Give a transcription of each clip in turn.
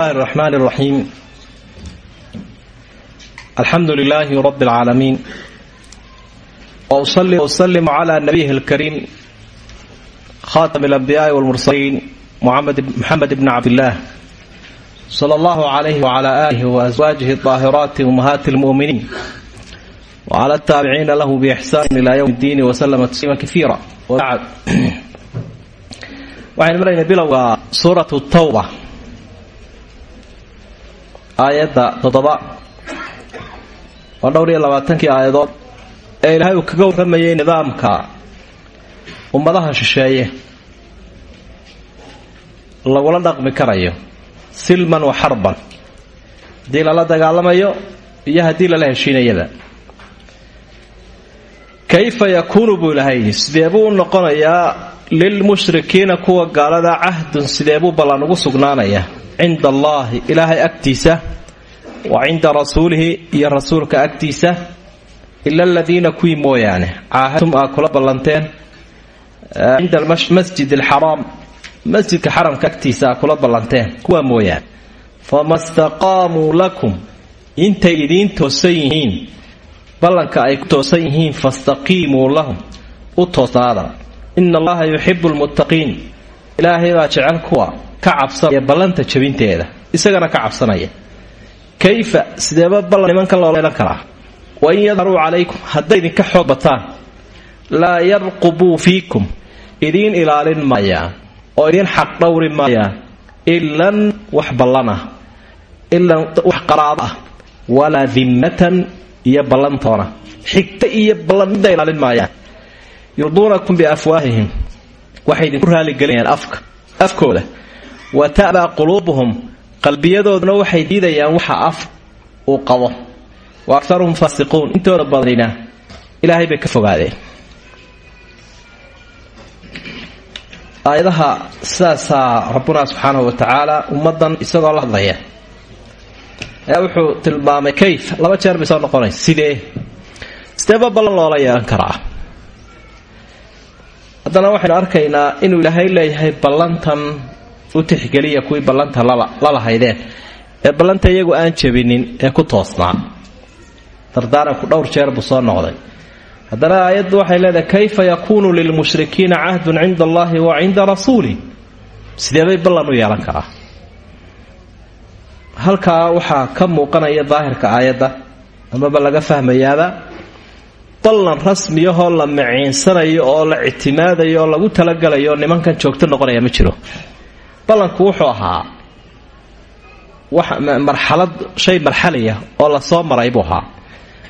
الله الرحمن الرحيم الحمد لله رب العالمين وأصلي وأسلم على نبيه الكريم خاتم الأنبياء والمرسلين محمد محمد بن عبد الله صلى الله عليه وعلى آله وأزواجه الطاهرات أمهات المؤمنين وعلى التابعين له بإحسان إلى يوم الدين وسلم تسليما كثيرا وبعد waxaynu marayna bilowga suuratu tawba aayadda toddoba. Waa dhowr iyo labaatankii aayadood ee ilaahay uu kaga warramayay nidaamka ummadaha shisheeye. Lagula dhaqmi karayo silman wa xarban. Haddii lala dagaalamayo iyo haddii lala heshiinayaba kayfa yakuunu buu ilaahay sidee buu u noqonayaa lilmushrikiina kuwa gaalada cahdun sidee buu ballan ugu sugnaanaya cinda allaahi ilaahay agtiisa wa cinda rasuulihi iyo rasuulka agtiisa ila aladiina kuwii mooyaane caahadtum aa kula ballanteen cinda masjid alxaraam masjidka xaramka agtiisa aa kula ballanteen kuwaa mooyaane fama staqaamuu lakum intay idiin toosan yihiin ballanka ay ku toosan yihiin fastaqiimuu lahum u toosnaada ina allaha yuxibu lmuttaqiin ilaahay baa jecel kuwa ka cabsanaya ballanta jabinteeda isagana ka cabsanaya kayfa sideeba ballan nimankan loola yeelan karaa wain yadharuu calaykum hadday idinka xoog bataan laa yarqubuu fiikum idiin ilaalin maayaan oo idiin xaq dhowri maayaan ilan wax ballan ah ilan wax qaraabo ah walaa dimmatan iyo ballantoona xigta iyo ballan midda ilaalin maayaan yurduunakum biafwaahihim waxay idinku raaligelinayaan afka afkooda wa ta'baa quluubuhum qalbiyadooduna waxay diidayaan waxa af uu qabo wa aktaruhum faasiquun intooda badanina ilaahay bay ka fogaadeen aayadaha sidaasaa rabbuna subxaanahu wa tacaala ummaddan isagoo la hadlaya ayaa wuxuu tilmaamay kayf laba jeer bay soo noqonaysa sidee sideeba ballan loola yeelan karaa haddana waxaynu arkaynaa inuu ilaahay leeyahay ballantan u tixgeliya kuwii ballanta la lahaydeen ee ballanta iyagu aan jabinin ee ku toosnaa. Dardaaranku dhowr jeer buu soo noqday. Haddana aayaddu waxay leedahay kayfa yakuunu lilmushrikiina cahdun cinda allahi wa cinda rasuulih sideebay ballan u yeelan karaa? Halkaa waxaa ka muuqanaya daahirka aayadda amaba laga fahmayaaba ballan rasmiyahoo la maciinsanayo oo la ictimaadayo oo lagu talagalayo oo nimankan joogto noqonaya ma jiro. Ballanku wuxuu ahaa marxalad shay marxaliya oo la soo maray buu ahaa.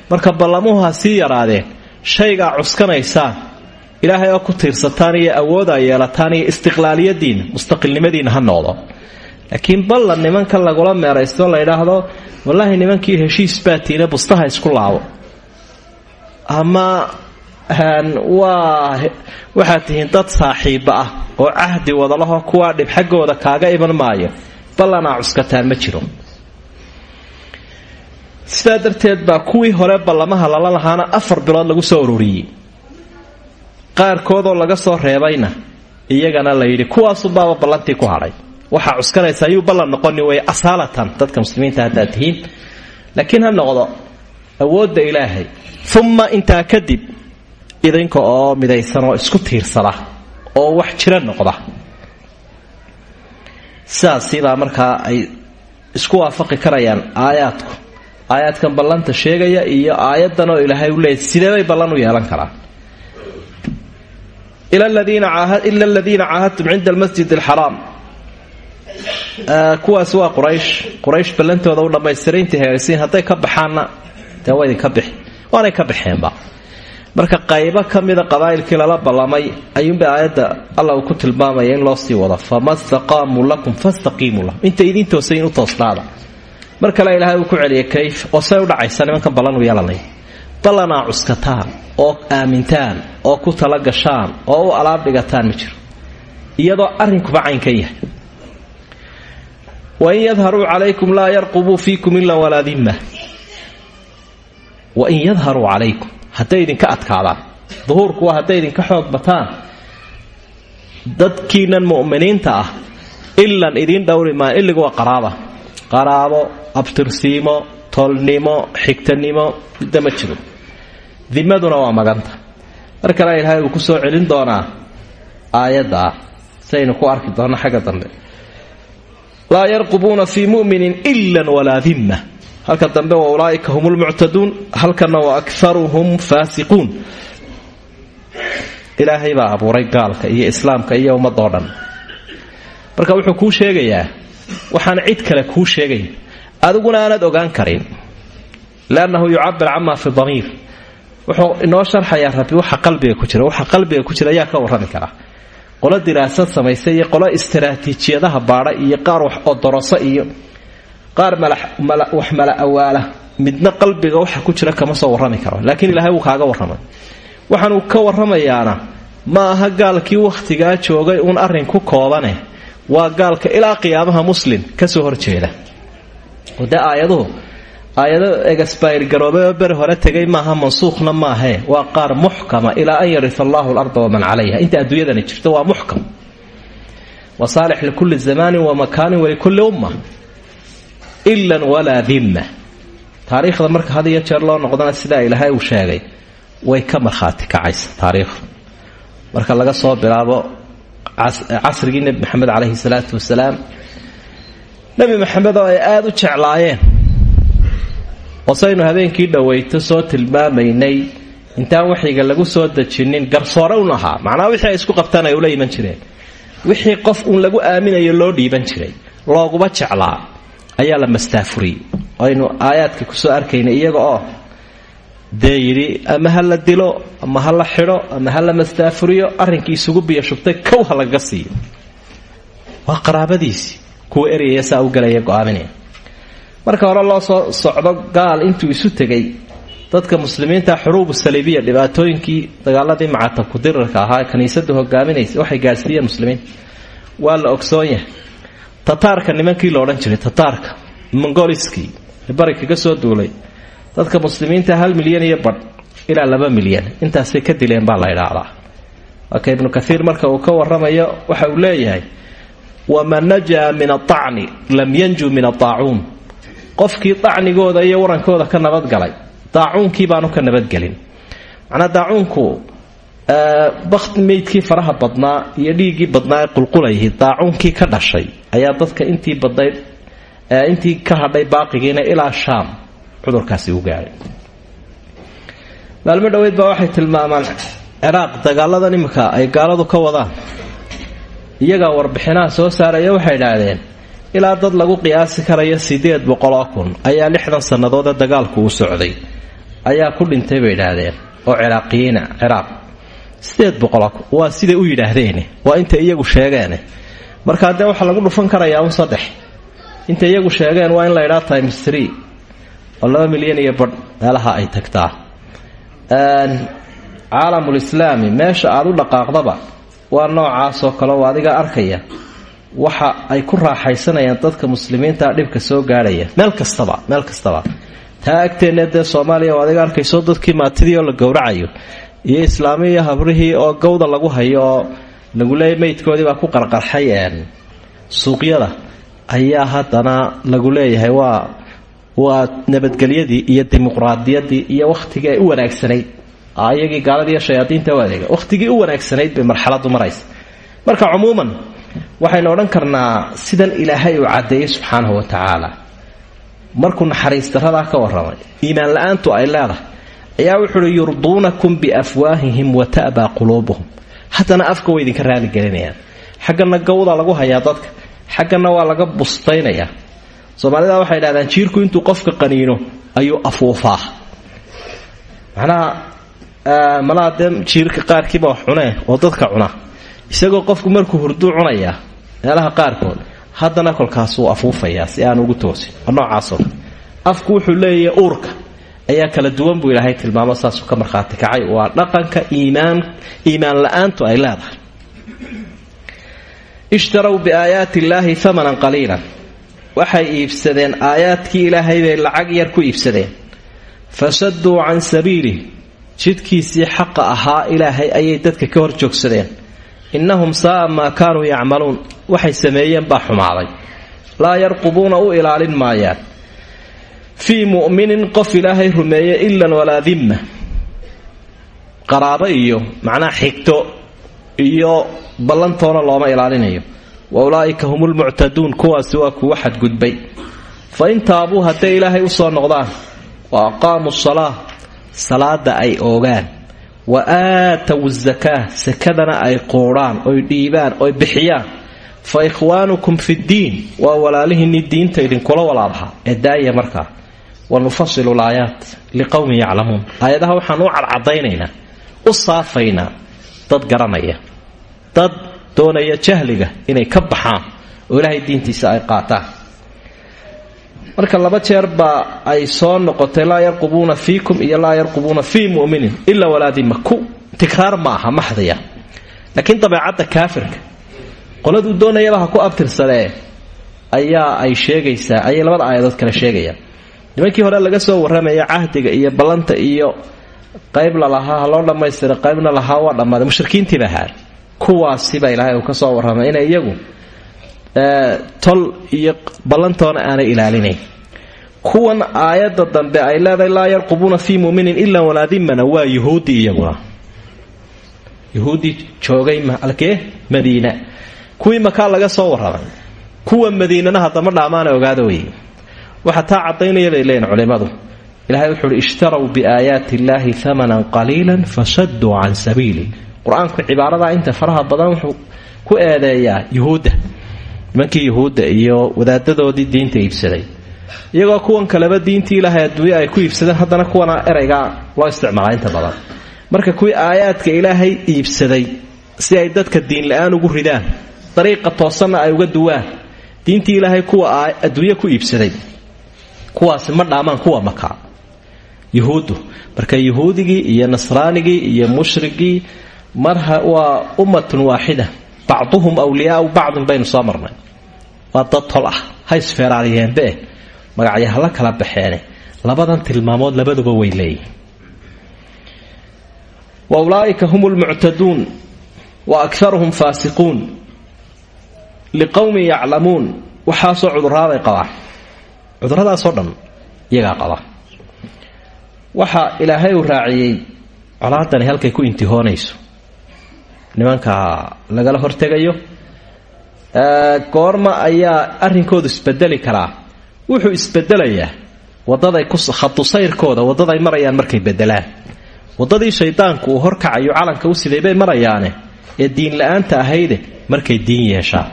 Marka ballamuhu ha sii yaraadeen shaygaa cuskanaysaan ilaahay oo ku tiirsataan iyo awood a yeelataan iyo istiqlaaliyadiinna mustaqilnimadiinna ha noqdo. Laakiin ballan nimankan lagula meeraysto la yidhaahdo wallaahi nimankii heshiis baatiina bustaha isku laabo ama waa waxaad tihiin dad saaxiiba ah oo cahdi wadalaho kuwaa dhib xaggooda kaaga iman maayo. Ballanaa cuskataan ma jiro. Sidaa darteed baa kuwii hore ballamaha lala lahaana afar bilood lagu soo ururiyey. Qaarkoodoo laga soo reebayna iyagana la yidhi kuwaasubaaba ballantii ku hadhay. Waxaa cuskanaysa ayuu ballan noqoni wey asaalatan. Dadka muslimiinta haddaad tihiin. Laakiin ha noqdo awoodda ilaahay. Uma intaa kadib idinka oo midaysan oo isku tiirsada oo wax jira noqda. Sidaas sidaa markaa ay isku waafaqi karayaan aayaadku. Aayaadkan ballanta sheegaya iyo aayaddan oo ilaahay u leeyay sideebay ballan u yeelan karaa ila aladiina caahadtum cinda almasjid alxaraam. Kuwaas waa quraysh. Quraysh ballantooda u dhammaystirayntii hegaysiin hadday ka baxaanna dee waa idinka bixi waanay ka baxeenba marka qaybo ka mida lala ballamay ayuunbay aayadda alla uu ku tilmaamaya in loo sii wado fama lakum fastaqiimuu lahum intay idiin toosayin u toosnaada. Mar kale ilaahay ku celiyay kayf oo say u dhacaysa nimankan ballan u yeelanaya ballanaa cuskataan oo aamintaan oo ku tala gashaan oo alaab dhigataan ma jiro. Iyadoo arrinkuba caynka yahay. Wain yadharuu calaykum laa yarqubuu fiikum ila walaa wain yadharuu calaykum hadday idinka adkaadaan. Duhuurku waa hadday idinka xoog bataan. Dadkiinan mu'miniinta ah ilan idiin dhowri maa illigu waa qaraaba qaraabo abtirsiimo tolnimo xigtanimo midda jiro. Dimaduna waa maganta. Mar kale ilaahay uu ku soo celin doonaa aayaddaa saynu ku arki doonno xagga dambe. Laa yarqubuuna fii muminin ilan walaa dimma halka dambe wa ulaaika hum lmuctaduun halkana wa akaruhum faasiquun. Ilaahay baa abuuray gaalka iyo islaamka iyo ummadoo dhan. Marka wuxuu kuu sheegayaa waxaan cid kale kuu sheegay adiguna aanad ogaan karin liannahu yucabir camaa fi damiir. Wuxuu inoo sharxayaa rabbi waxa qalbiga ku jira waxa qalbiga ku jira ayaa ka warrami kara. Qolo diraasad samaysa iyo qolo istaraatiijiyadaha baadha iyo qaar wax odoroso iyo qaar wax mala awaala midna qalbiga waxa ku jira kama soo warrami karo laakiin ilaahay wuu kaaga warramay. Waxaanuu ka warramayaana ma aha gaalkii wakhtigaa joogay uun arrin ku koobane? Waa gaalka ilaa qiyaamaha muslim ka soo horjeeda oo dee aayaduhu aayado egasbayr garoobay oo beri hore tegay maaha mansuukhna maahee waa qaar muxkama ilaa an yarisa allahu larda waman calayha. Inta adduunyadani jirto waa muxkam. Wa saalix likulli zamaanin wa makaanin walikulli umma ilan walaa dimma taariikhda marka had iyo jeer loo noqdana sidaa ilaahay uu sheegay way ka markhaati kacaysa taariikhda marka laga soo bilaabo casrigii nebi maxamed caleyhi salaatu wasalaam nebi maxamed oo ay aada u jeclaayeen wasaynu habeenkii dhoweyto soo tilmaamaynay intaan waxyiga lagu soo dejinin garsoore un ahaa. Macnaha wixii ay isku qabtaan ay ula iman jireen. Wixii qof uun lagu aaminayo loo dhiiban jiray looguba jeclaa ayaa la mastaafuriyey. Aynu aayaadka ku soo arkaynay iyaga oo dee yidhi ama ha la dilo ama ha la xidho ama ha la mastaafuriyo arrinkii isugu biyo shubtay kow ha lagaga siiyo. Waa qaraabadiisii kuwa saa u galaya go'aaminaya marka hore loo soo socdo gaal intuu isu tegay. Dadka muslimiinta xuruubu saliibiya dhibaatooyinkii dagaaladii macatabkudirarka ahaa kaniisadu hogaaminaysa waxay gaadhsiiyeen muslimiinta waa la ogsoon yahay tataarka nimankii la odhan jiray tataarka mongoliskii bari kaga soo duulay. Dadka muslimiinta hal milyan iyo badh ilaa laba milyan. Intaasay ka dileen baa la idhaahdaa waaka ibnu kaiir marka uu ka waramayo waxa uu leeyahay waman najaa min aacni lam yanju min adaacuun qofkii dacnigooda iyo warankooda ka nabadgalay daacuunkii baanu ka nabadgelin. Macnaa daacuunku bakt meydkii faraha badnaa iyo dhiiggii badnaa ee qulqulayay daacuunkii ka dhashay ayaa dadka intii badnayd intii ka hadhay baaqigiina ilaa shaam cudurkaasi u gaadhay maalmo dhoweyd baa waxay tilmaamaan ciraaq dagaaladan imika ay gaaladu ka wadaan. Iyagaa warbixinaha soo saaraya waxay idhaahdeen ilaa dad lagu qiyaasi karayo sideed boqoloo kun ayaa lixdan sannadood ee dagaalku uu socday. Ayaa ku dhintay bay idhaahdeen oo ciraaqiyiina ciraaq waa siday u yidhaahdeene waa intay iyagu sheegeene markaa dee waxaa lagu dhufan karayaa un saddex. Intay iyagu sheegeen waa in la idhaa times tree oo laba milyan iyo badh meelaha ay tagtaa. Caalamulislaami meesha aada u dhaqaaqdaba waa noocaasoo kale oo adiga arkaya waxa ay ku raaxaysanayaan dadka muslimiinta dhibka soo gaadhaya. Meel kastaba meel kastaba. Taa agteenna soomaaliya oo adiga arkayso dadkii maatidii la gowracayo iyo islaamiyo habrihii oo gawda lagu hayo oo lagu leeya meydkoodii baa ku qarqarxay suuqyada ayaa haddana lagu leeyahay. Waa waa nabadgelyadii iyo dimuqraadiyadii iyo wakhtigii ay u wanaagsanayd. Iyagii gaaladiiyo shayaadiinta u wakhtigii u wanaagsanayd bay marxaladu maraysa. Marka cumuuman waxaynu odhan karnaa sidan ilaahay uu caddeeyey subxaanahu wa tacaala markuu naxariis daradaa ka warramay iimaan la'aantu ay leedahay ayaa wuxuu uhi yurduunakum biafwaahihim wa ta'baa quluubuhum. Haddana afka way idinka raaligelinayaan xaggana gawda lagu hayaa dadka. Xaggana waa laga bustaynayaa. Soomaalida waxay dhahdaan jiirku intuu qofka qaniino ayuu afuufaa. Macnaha malaha dee jiirka qaarkiiba wax cunee oo dadka cuna. Isagoo qofku markuu hurduu cunayaa meelaha qaarkood haddana kolkaasuu afuufayaa si aan ugu toosin. Oo noocaasoo afku wuxuu leeyahay uurka ayaa kala duwan buu ilaahay tilmaamo saasuu ka markhaati kacay. Waa dhaqanka iimaan iimaan la'aantu ay leedahay. Ishtarow biaayaati illaahi amanan qaliilan. Waxay iibsadeen aayaadkii ilaahay bay lacag yar ku iibsadeen. Fasaduu can sabiilih jidkiisii xaqa ahaa ilaahay ayay dadka ka hor joogsadeen. Innahum saaa maa kaanuu yacmaluun. Waxay sameeyeen baa xumaaday. Laa yarqubuuna u ilaalin maayaan fii mu'minin qof ilaahay rumeeye ilan walaa dimma qaraabo iyo macnaha xigto iyo ballantoona looma ilaalinayo. Wa ulaa'ika hum lmuctaduun kuwaasi waa kuwa xadgudbay. Fa in taabuu hadday ilaahay u soo noqdaan wa aqaamuu salaa salaada ay oogaan. Wa aatawu zakaa sakadana ay quudhaan oy dhiibaan oy bixiyaan. Fa ikhwaanukum fiddiin waa walaalihiinni diinta idinkula walaalahaa ee daaya markaa wa nufasilu laayaat liqowmin yaclamuun aayadaha waxaan u cadcadaynaynaa u saafaynaa dad garanaya dad doonaya jahliga inay ka baxaan oo ilaahay diintiisa ay qaataan. Marka laba jeer baa ay soo noqotay laa yarqubuuna fiikum iyo laa yarqubuuna fii muminin ilaa walaadima ku tikraar ma aha maxdiya laakiin dabeecadda kaafirka qoladuu doonayaba ha ku abtirsadee ayaa ay labada aayadood kale sheegayaan nimankii hore laga soo warramaya cahdiga iyo ballanta iyo qayb lalahaa ha loo dhammaystira qaybna lahaa waa dhammaaday mushrikiintiiba ahaa kuwaasiba ilaahay uu ka soo warramay inay iyagu tol iyo ballantoona aanay ilaalinayn. Kuwan aayadda dambe ay leedahay laa yarqubuuna fii muminin ilaa walaadimana waa yuhuuddii iyaguna yuhuuddii joogay alkee madiina. Kuwii makaa laga soo warramay. Kuwa madiinana haddama dhaamaana ogaada wey waxa taa caddaynaya bay leeyihiin culimmadu. Ilahay wuxuu uhi ishtaraw biaayaati illaahi amanan qaliilan fasaduu can sabiili. Qur'aanku cibaaradaa inta faraha badan wuxuu ku eedeeyaa yuhuudda. Nimankii yuhuudda iyo wadaadadoodii diinta iibsaday. Iyagoo kuwan kaleba diintii ilaahay adduunye ay ku iibsadeen haddana kuwana eraygaa loo isticmaalaa inta badan. Marka kuwii aayaadka ilaahay iibsaday si ay dadka diin la'aan ugu ridaan dariiqa toosanna ay uga duwaan. Diintii ilaahay ku iibsaday kuwaasi ma dhaamaan kuwa makaa yuhuuddu marka yuhuudigii iyo nasraanigii iyo mushrigii marha waa ummatun waaxida bacduhum wliyaau bacdin baynu soo marnay. Waa dad tol ah ha isfeeraaliyeenbe magacyo hala kala baxeene labadan tilmaamood labaduba way leeyihiin wa ulaaika hum lmuctaduun wa akaruhum faasiquun liqowmin yaclamuun waxaasoo cuduraaday qabaan cuduradaasoo dhan iyagaa qaba. Waxa ilaahay uu raaciyey colaadani halkay ku intihoonayso nimanka lagala hortegayo goorma ayaa arrinkoodu isbedeli karaa. Wuxuu isbedelayaa wadaday khadusayrkooda waddaday marayaan markay bedelaan waddadii shaydaanku uu horkacayo calanka u siday bay marayaane ee diin la'aanta ahayde markay diin yeeshaan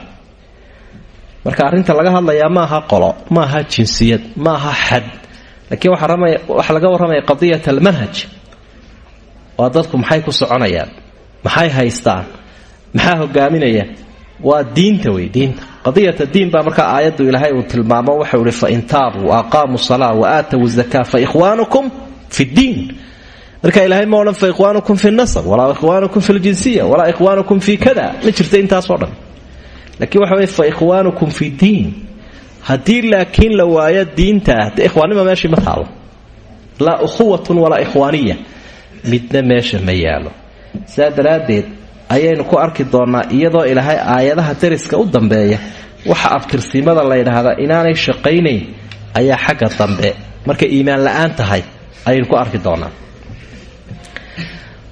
marka arrinta laga hadlayaa maaha qolo maaha jinsiyad maaha xad laakiin waxaa laga warramaya qadiyat almanhaj. Waa dadku maxay ku soconayaan? Maxay haystaan? Maxaa hogaaminaya waa diinta wey diinta. Qadiyata diin baa markaa aayaddu ilaahay uu tilmaamo waxau ihi fain taabuu aqaamuu salaa wa aatawu zakaa fa ikhwaanukum fi ddiin. Marka ilaahay ma odhan fa ikhwaanukum fi nasab walaa ikhwaanukum fi ljinsiya walaa ikhwaanukum fi kada ma jirta intaasoo dhan laakiin waxa wey fa ikhwaanukum fi diin. Haddii laakiin la waayo diinta ah dee ikhwaannima meeshii ma taalo. Laa ukhuwatun walaa ikhwaaniya. Midna meesha ma yaalo sidaa daraaddeed ayaynu ku arki doonnaa iyadoo ilaahay aayadaha dariska u dambeeya. Waxa abtirsimada la yidhaahdaa inaanay shaqaynayn ayaa xagga dambe. Markay iimaan la'aan tahay ayaynu ku arki doonnaa.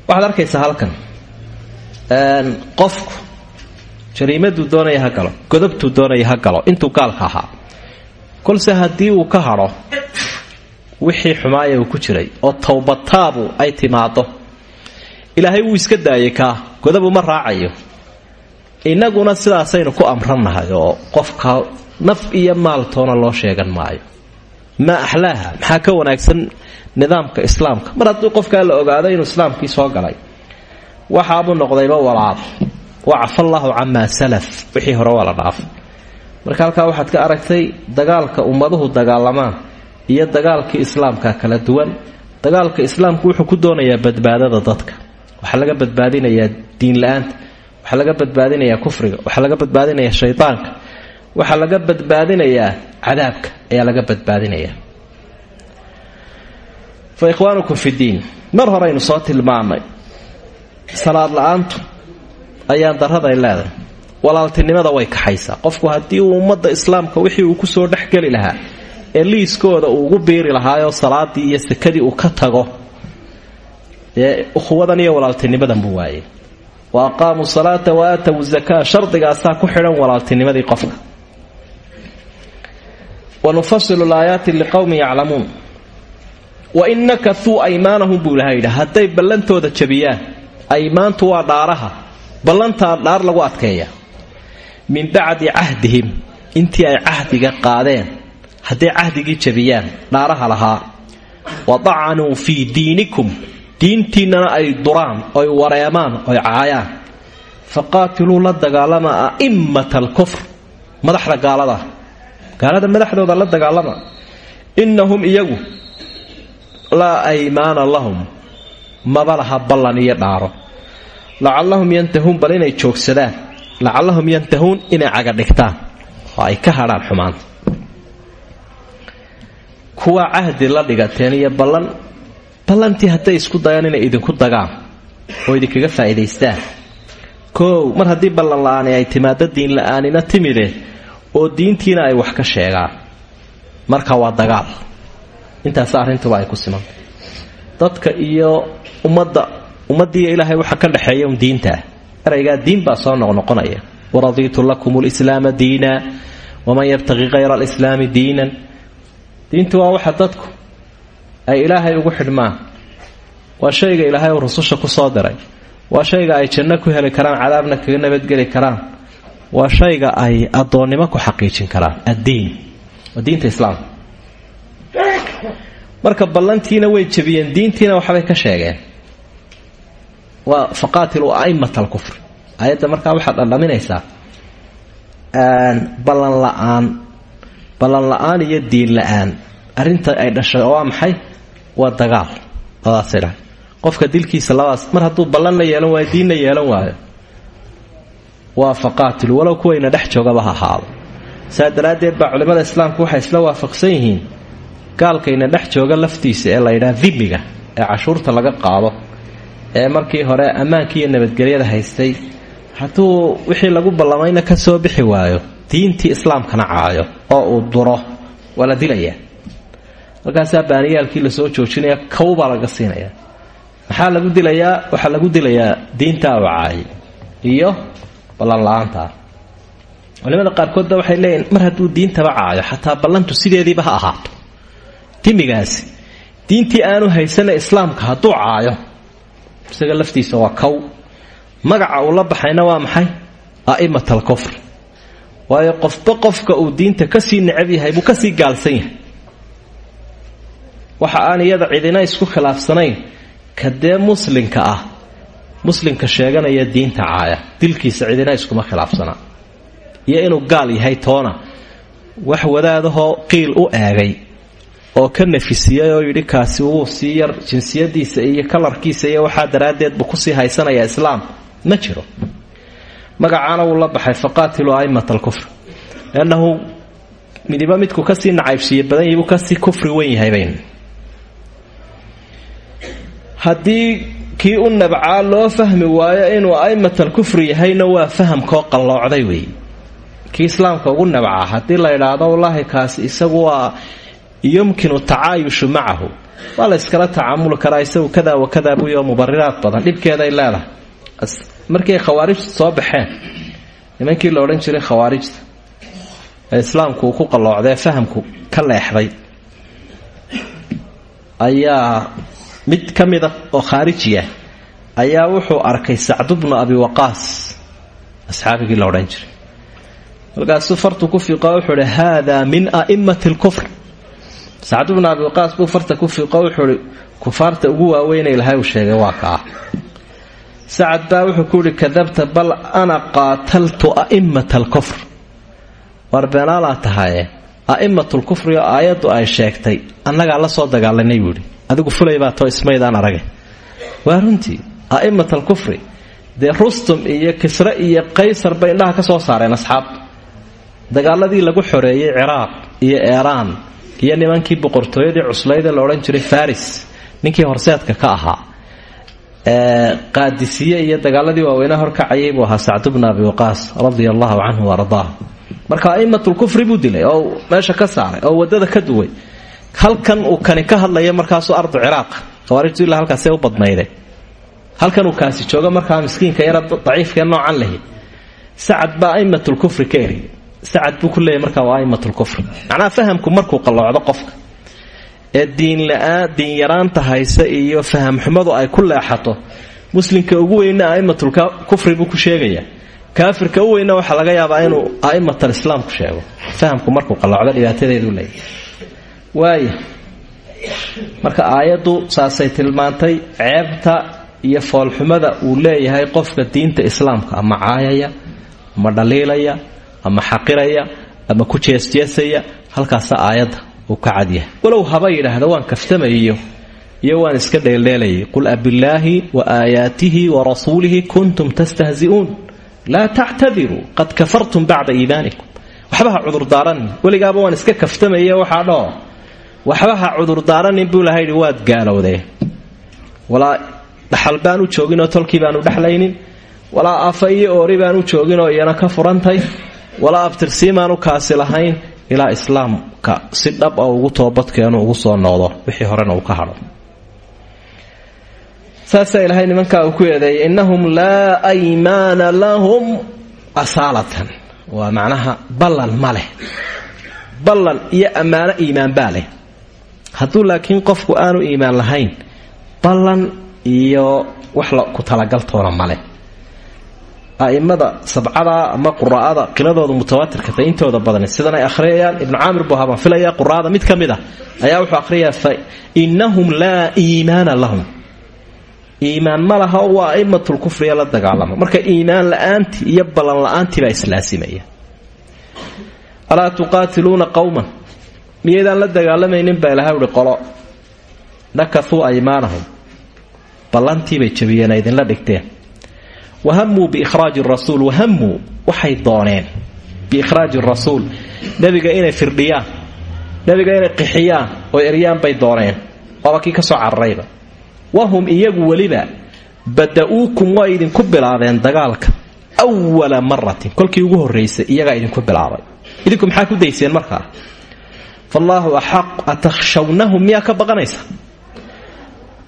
Waxaad arkaysaa halkan. Qofku jariimaduu doonaya ha galo godobtuu doonaya ha galo intuu gaalka ahaa. Kolse haddii uu ka hadho wixii xumaaya uu ku jiray oo towbataabu ay timaado ilaahay wuu iska daayay kaa godabu ma raacayo. Innaguna sidaasaynu ku amrannahay oo qofka naf iyo maaltoona loo sheegan maayo. Maa axlaaha maxaa ka wanaagsan nidaamka islaamka? Mar haddii qofkaa la ogaado inuu islaamkii soo galay waxaabuu noqdayba walaal wa cafallaahu camaa salaf. Wixii hore waa la dhaafay marka halkaa waxaad ka aragtay dagaalka ummaduhu dagaalamaan iyo dagaalkii islaamka kala duwan. Dagaalka islaamku wuxuu ku doonayaa badbaadada dadka. Waxaa laga badbaadinayaa diin la'aanta. Waxaa laga badbaadinayaa kufriga. Waxaa laga badbaadinayaa shaydaanka waxaa laga badbaadinayaa cadaabka. Ayaa laga badbaadinayaa fa ikhwaanukum fi diin. Mar horeynu soo ayaan daraday leedahay. Walaaltinimada way kaxaysaa. Qofku haddii uu ummadda islaamka wixii uu ku soo dhexgeli lahaa ee liiskooda uu ugu biiri lahaayoo salaadii iyo sakadii uu ka tago dee ukhuwadan iyo walaaltinimadan buu waayay wa aqaamuu salaata wa aatawu zakaa shardigaasaa ku xidhan walaaltinimadii qofka. Wa nufasilu laayaati liqowmin yaclamuun. Wa in nakatuu aymaanahum buu ilaha yidhi hadday ballantooda jabiyaan aymaantu waa dhaaraha ballantaa dhaar lagu adkeeya min bacdi cahdihim intii ay cahdiga qaadeen hadday cahdigii jabiyaan dhaaraha lahaa. Wa dacanuu fii diinikum diintiinnana ay duraan oy wareemaan oy caayaan. Faqaatiluu la dagaalama a'immata alkufr madaxda gaalada. Gaalada madaxdooda la dagaalama. Innahum iyagu laa aymaana lahum maba laha ballan iyo dhaaro lacallahum yantahuun bal inay joogsadaan. Lacallahum yantahuun inay cagadhigtaan oo ay ka hadhaan xumaanta kuwaa cahdi la dhigateen iyo ballan ballantii hadday isku dayaan inay idinku dagaan oo idinkaga faa'iidaystaan. Koow mar haddii ballan la'aani ay timaado diin la'aanina timide oo diintiina ay wax ka sheegaan marka waa dagaal. Intaas arrintuba ay ku simanta dadka iyo ummadda ummaddiiyo ilaahay waxa ka dhexeeya un diintaa eraygaa diin baa soo noqnoqonaya waradiitu lakum lislaama diina waman yabtaqi hayra alislaami diinan. Diintu waa waxa dadku ay ilaahay ugu xidhmaan. Waa shayga ilaahay uu rususha ku soo diray. Waa shayga ay janno ku heli karaan cadaabna kaga nabadgeli karaan. Waa shayga ay addoonnimo ku xaqiijin karaan addiin. Diinta islaamka marka ballantiina way jebiyeen diintiina waxbay ka sheegeen waa faqaatilu a'immata alkufri ayadda markaa waxaad dhadhaminaysaa ballan la'aan ballan la'aan iyo diin la'aan. Ay dhashay oo waa maxay? Waa dagaal. Labadaasay dhahay. Qofka dilkiisa labadaas mar hadduu ballanna yeelan waayo diinna yeelan waayo waa faqaatilu. Walow kuwayna dhex joogaba ha ahaado. Saa daraaddeed baa culimmada islaamku waxay isla waafaqsan yihiin gaalkayna dhex jooga laftiisa ee la yidhaha dimiga ee cashuurta laga qaado ee markii hore ammaankii iyo nabadgelyada haystay hadduu wixii lagu ballamayna ka soo bixi waayo diintii islaamkana caayo oo uu duro waa la dilayaa markaasaa baaniyaalkii la soo joojinaya kawbaa laga siinaya. Maxaa lagu dilayaa waxaa lagu dilayaa diintaa u caayay iyo ballan la'aantaa. Culimada qaarkoodba waxay leeyihiin mar hadduu diintaba caayo xataa ballantu sideediiba ha ahaato. Dimigaasi diintii aanu haysana islaamka hadduu caayo isaga laftiisa waa kow magaca uu la baxayna waa maxay? A'imat alkufr waayo qofba qofka uu diinta ka sii necab yahay buu ka sii gaalsan yahay. Waxa aan iyada cidina isku khilaafsanayn ka dee muslimka ah muslimka sheeganaya diinta caaya dilkiisa cidina iskuma khilaafsanaa. Iyo inuu gaal yahay toona wax wadaadahoo qiil u eegay oo ka nafisiyey oo yidhi kaasi wuu sii yar jinsiyadiisa iyo kalarkiisa iyo waxaa daraaddeed buu ku sii haysanaya islaam. Ma jiro. Magacaana wuu la baxay faqaatilu a'imat alkufr. Liannahu midiba midku ka sii nacaybsiiye badan yahi buu ka sii kufri wen yahay bayn. Haddii kii u nabcaa loo fahmi waayo inuu a'imat alkufri yahayna waa fahamkoo qalloocday weeye kii islaamka ugu nabcaa haddii la idhaahdo wallaahi kaasi isagu waa yumkinu tacaayushu macahu. Waa la yskala tacaamuli karaa isagu kada wa kada buyo mubariraad badan. Dhibkeeday leedahay. Markii ay khawaarijta soo baxeen nimankii la odhan jiray khawaarijta ee islaamku uu ku qalloocdee fahamku ka leexday ayaa mid ka mida oo khaarijiya ayaa wuxuu arkay sacdu bnu abi waqaas asxaabigii la jiray. Markaasuu fartu ku fiiqo wuxuu ihi haada min a'immati alkufr sacdu bnu abi waqaas buu farta ku fiiqo wuxuu ihi kufaarta ugu waaweynay lahay uu sheegay waa kaa. Sacad baa wuxuu ku yihi kadabta bal ana qaataltu a'immata alkufr war beenaalaa tahaye a'immatulkufri oo aayaddu ay sheegtay annagaa la soo dagaalanay buu adigu fulay baa too ismaydaan arage. Waa runtii a'immat alkufri dee rustum iyo kisre iyo qaysar bay indhaha ka soo saareen asxaabta dagaaladii lagu xoreeyey ciraaq iyo eeraan iyo nimankii boqortooyadii cuslaydee la odhan jiray faris ninkii horseedka ka ahaa. Qaadisiye iyo dagaaladii waaweyne horkacayay buu ahaa sacd bna abi waqaas radia allahu canhu ardaa marka aimatulkufri buu dilay oo meesha ka saaray oo waddada ka duway. Halkan uu kani ka hadlaya markaasuu ardu ciraaq khawaarijtu ilaa halkaasay u badnayde halkan uu kaasi jooga markaa miskiinka yara daciifkae noocan lehi sacad baa aimatulkufri ka eriyay sacad buu ku leeyahy markaa waa aimatulkufri macnaha fahamku markuu qalloocdo qofka ee diinla-aan diin yaraanta haysa iyo fahamxumadu ay ku leexato muslimka ugu weyna aimatulkufri buu ku sheegayaa kaafirka u weyna waxaa laga yaabaa inuu aimatal islaam ku sheego fahamku markuu qalloocdo dhibaatadeedu leeyahy waaya marka aayaddu saasay tilmaantay ceebta iyo foolxumada uu leeyahay qofka diinta islaamka ama caayaya ama dhaliilaya ama xaqiraya ama ku jeesjeesaya halkaasa aayadda uu ka cadyahay walow haba yidhaahda waan kaftamayiyo iyo waan iska dheeldheelayay. Qul abillaahi wa aayaatihi wa rasuulihi kuntum tastahzi'uun. Laa tactadiruu qad kafartum bacda iimaanikum. Waxba ha cudurdaaranin weligaaba waan iska kaftamaya waxaa dhoo waxba ha cudurdaaranin buu laha yidhi waad gaalowdee. Walaa dhaxal baanu jooginoo tolkii baanu dhexlaynin walaa afa iyo oori baanu jooginoo iyana ka furantay walaa abtirsiimaanu kaasi lahayn ilaa islaamka si dhab a ugu toobadkeenu ugu soo noqdo wixii horena uu ka hadho saasaa ilaahay nimankaa uu ku eedeeyay innahum laa aymaana lahum asaalatan. Waa macnaha ballan ma leh. Ballan iyo ammaano iimaan baa leh. Hadduu laakiin qofku aanu iimaan lahayn ballan iyo wax ku talagaltoona male a'immada sabcada ama quraa'ada qiladooda mutawaatirkata intooda badan sidan ay akhriyayaan ibnu caamir buu habaan filaya quraa'ada mid ka mid a ayaa wuxuu akhriyaa fa innahum laa iimaana lahum. Iimaan ma laha waa a'immatulkufriya la dagaalama. Marka iimaan la'aantii iyo ballan la'aantii islaasimaya alaa tuqaatiluuna qowman miyaydaan la dagaalamaynin baa ilahay uhi qolo nakasuu aymaanahum. Ballantiibay jabiyeen ay idinla dhigteen wahamuu biikhraaji rasuul wahamuu waxay dooneen biikhraaji rasuul nebiga inay firdhiyaan nebiga inay qixiyaan oo eryaan bay dooneen waaba kii ka soo cararayba wahum iyagu weliba bada-uukum waa idinku bilaabeen dagaalka wala maratin kolkii ugu horraysay iyagaa idinku bilaabay idinku maxaa ku dayseen markaa fallaahu axaq atakhshawnahum miyaa ka baqanaysa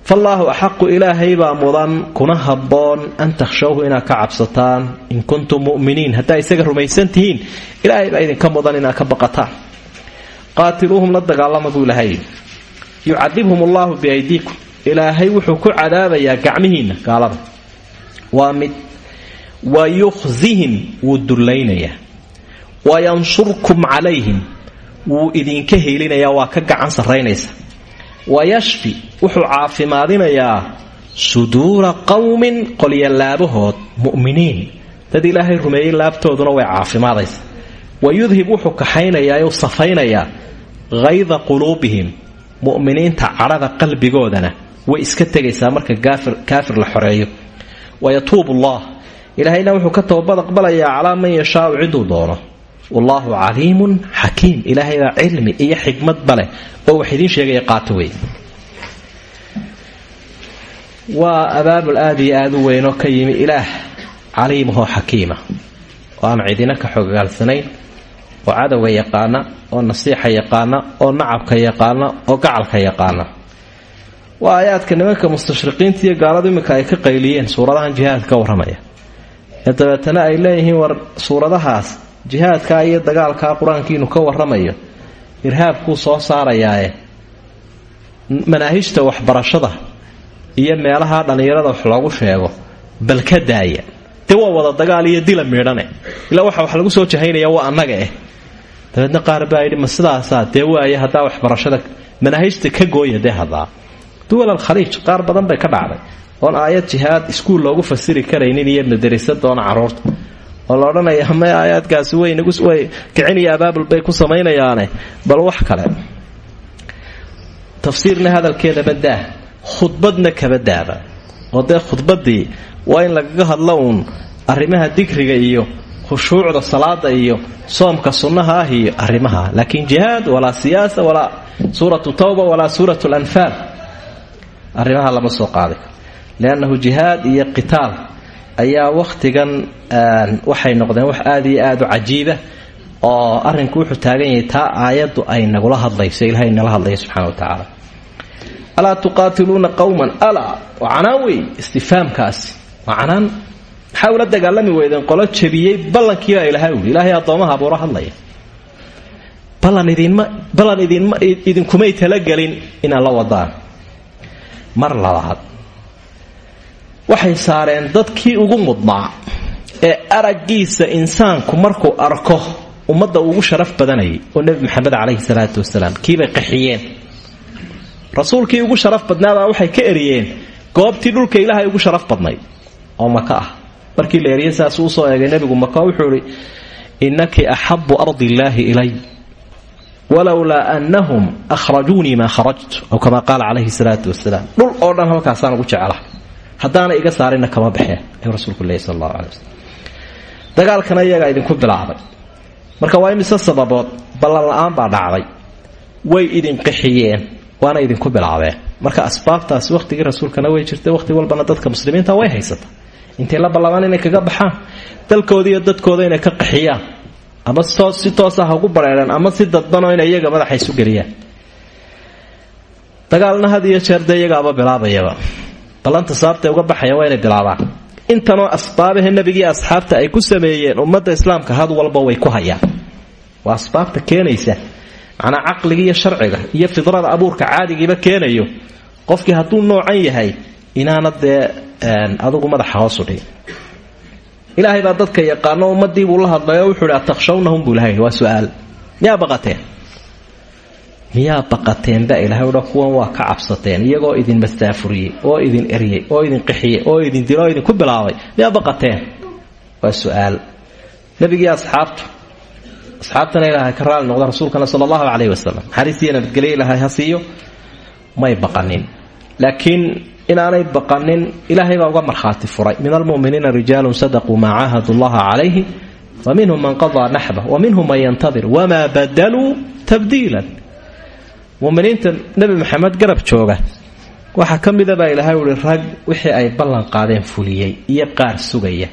fallaahu axaqu ilaahay baa mudan kuna habboon an takhshawhu inaad ka cabsataan in kuntum mu'miniin haddaa isaga rumaysan tihiin ilaahay baa idinka mudan inaad ka baqataan qaatiluuhum la dagaalama buu ilaahay yucadibhum allaahu biaydiikum ilaahay wuxuu ku cadaabayaa gacmihiinna gaalada waa mid wa yukhzihim wuu dullaynayaa wa yansurkum calayhim wuu idinka heelinayaa waa ka gacan sarraynaysa wayashfi wuxuu caafimaadinayaa suduura qowmin qolyalaabahood mu'miniin. Dad ilaahay rumeeyey laabtooduna way caafimaadaysa. Wayudhib wuxuu kaxaynayaa u safaynayaa hayda quluubihim mu'miniinta cadhada qalbigoodana way iska tegaysaa marka kaafir la xoreeyo. Wayatuubu allah ilaahayna wuxuu ka toobad aqbalayaa calaa man yashaau ciduu doono. Wallaahu caliimun xakiim ilaahaybaa cilmi iyo xikmadba leh oo wax idiin sheegaya qaato wey waa abaabul aada iyo aada u weynoo ka yimi ilaah caliimahoo xakiima. Oo aan cidina ka xogaalsanayn oo cadowga yaqaana oo nasiixa yaqaana oo nacabka yaqaana oo gacalka yaqaana. Waa aayaadka nimanka mustashriqiinta iyo gaaladu iminka ay ka qayliyeen suuradahan jihaadka ka warramaya. Ee dabeetana ay leeyihiin war suuradahaas jihaadkaa iyo dagaalkaa qur'aankiinu ka warramayo irhaabkuu soo saarayaae manaahijta waxbarashada iyo meelaha dhallinyarada wax loogu sheego bal ka daaya dee waa wada dagaal iyo dila miidhane. Ilaa waxa wax lagu soo jahaynaya waa annaga eh. Dabeedna qaar baa yidhi ma sidaasaa dee waaya haddaa waxbarashada manaahijta ka gooya dee haddaa. Duwal qaar badan bay ka dhacday. Oon aayad jihaad iskuul loogu fasiri karaynin iyo madarisadoona carruurta oo la odhanaya may aayaadkaasi waynagway kicin iyo abaabul bay ku samaynayaane. Bal wax kale. Tafsiirna hadalkeedaba daa khudbadna kaba daaba oo dee khudbaddii waa in lagaga hadlo uun arrimaha dikriga iyo khushuucda salaada iyo soomka sunnaha ah iyo arrimaha. Laakiin jihaad walaa siyaasa walaa suuratu tawba walaa suuratu lanfaal. Arrimaha lama soo qaadi liannahu jihaad iyo qitaal ayaa wakhtigan waxay noqdeen wax aada iyo aada u cajiiba oo arrinku wuxuu taagan yahay taa aayaddu ay nagula hadlayso ilahay nala hadlaya subxana wa tacaala alaa tuqaatiluuna qowman alaa waa canaan wey istifaamkaasi. Waa canaan. Maxaa ula dagaalami weydeen? Qolo jabiyey ballankiibaa ilahay uli ilaahay addoomaha abuuro hadlaya. Ballan idinma ballan idinma idinkumay talagelin inaad la wadaan. Mar waxay saareen dadkii ugu mudnaa ee araggiisa insaanku markuu arko ummadda ugu sharaf badanayay oo nebi maxamed calayhi salaatu wasalaam qaxiyeen rasuulkii ugu sharaf badnaabaa waxay ka eriyeen goobtii dhulka ilaahay ugu sharaf badnayd oo maka ah. Markii la eriyey saasuu u soo eegay nebigu maka wuxuu idhi innaki axabu ardi ilay walowlaa annahum ahrajuunii maa kharajtu aw kama qaala calayhi salaatu wasalaam dhul oo dhan halkaasaan ugu jecla haddaana iga saarina kama baxeen ayuu rasuulku leeyay sal allahu alay waslm dagaalkana iyagaa idinku bilaabay. Marka waa imise sababood ballan la'aan baa dhacday. Way idin qixiyeen waana idinku bilaabeen marka asbaabtaasi wakhtigii rasuulkana way jirtay wakhti walbana dadka muslimiinta way haysata. Intay la ballamaan inay kaga baxaan dalkooda iyo dadkooda inay ka qaxiyaan ama si toos ah ugu bareereen ama si dadbanoo inay iyaga madaxa isu geliyaan. Dagaalna had jeer dee iyagaaba bilaabayaba. Ballanta sababtay uga baxayaan waa inay bilaabaan. Intanoo asbaabahe nebigii asxaabta ay ku sameeyeen ummadda islaamka had walba way ku hayaan. Waa asbaabta keenaysa macnaa caqliga iyo sharciga iyo fidrada abuurka caadigiiba keenayo qofkii hadduu noocan yahay inaana dee adugu madaxa hoosu dhig ilaahay baa dadka yaqaano ummadii buu la hadlayo wuxuu hi atakhshawnahum buu waa su'aal. Miyaa baqateen? Miyaa baqateen baa ilahay udha kuwan waa ka cabsateen iyagoo idin mastaafuriyey oo idin eryey oo idin qixiyey oo idin dilo oo idinku bilaabay. Miyaa baqateen? Waa su'aal. Nabigii asxaabtu asxaabtana ilaahay ka raali noqda rasuulkana sala allahu caleyhi wasalam nabadgelyo ilaahay ha may baqanin. Laakiin inaanay baqanin ilaahay baa uga markhaati furay. Min almuminiina rijaalun sadaquu maa caahadu llaha calayhi wa minhum man qadaa naxba wa minhum man yantadir wamaa badaluu tabdiilan. Muminiinta nebi maxamed garab jooga. Waxaa ka ilaahay uhi rag wixii ay ballan qaadeen fuliyey iyo qaar sugaya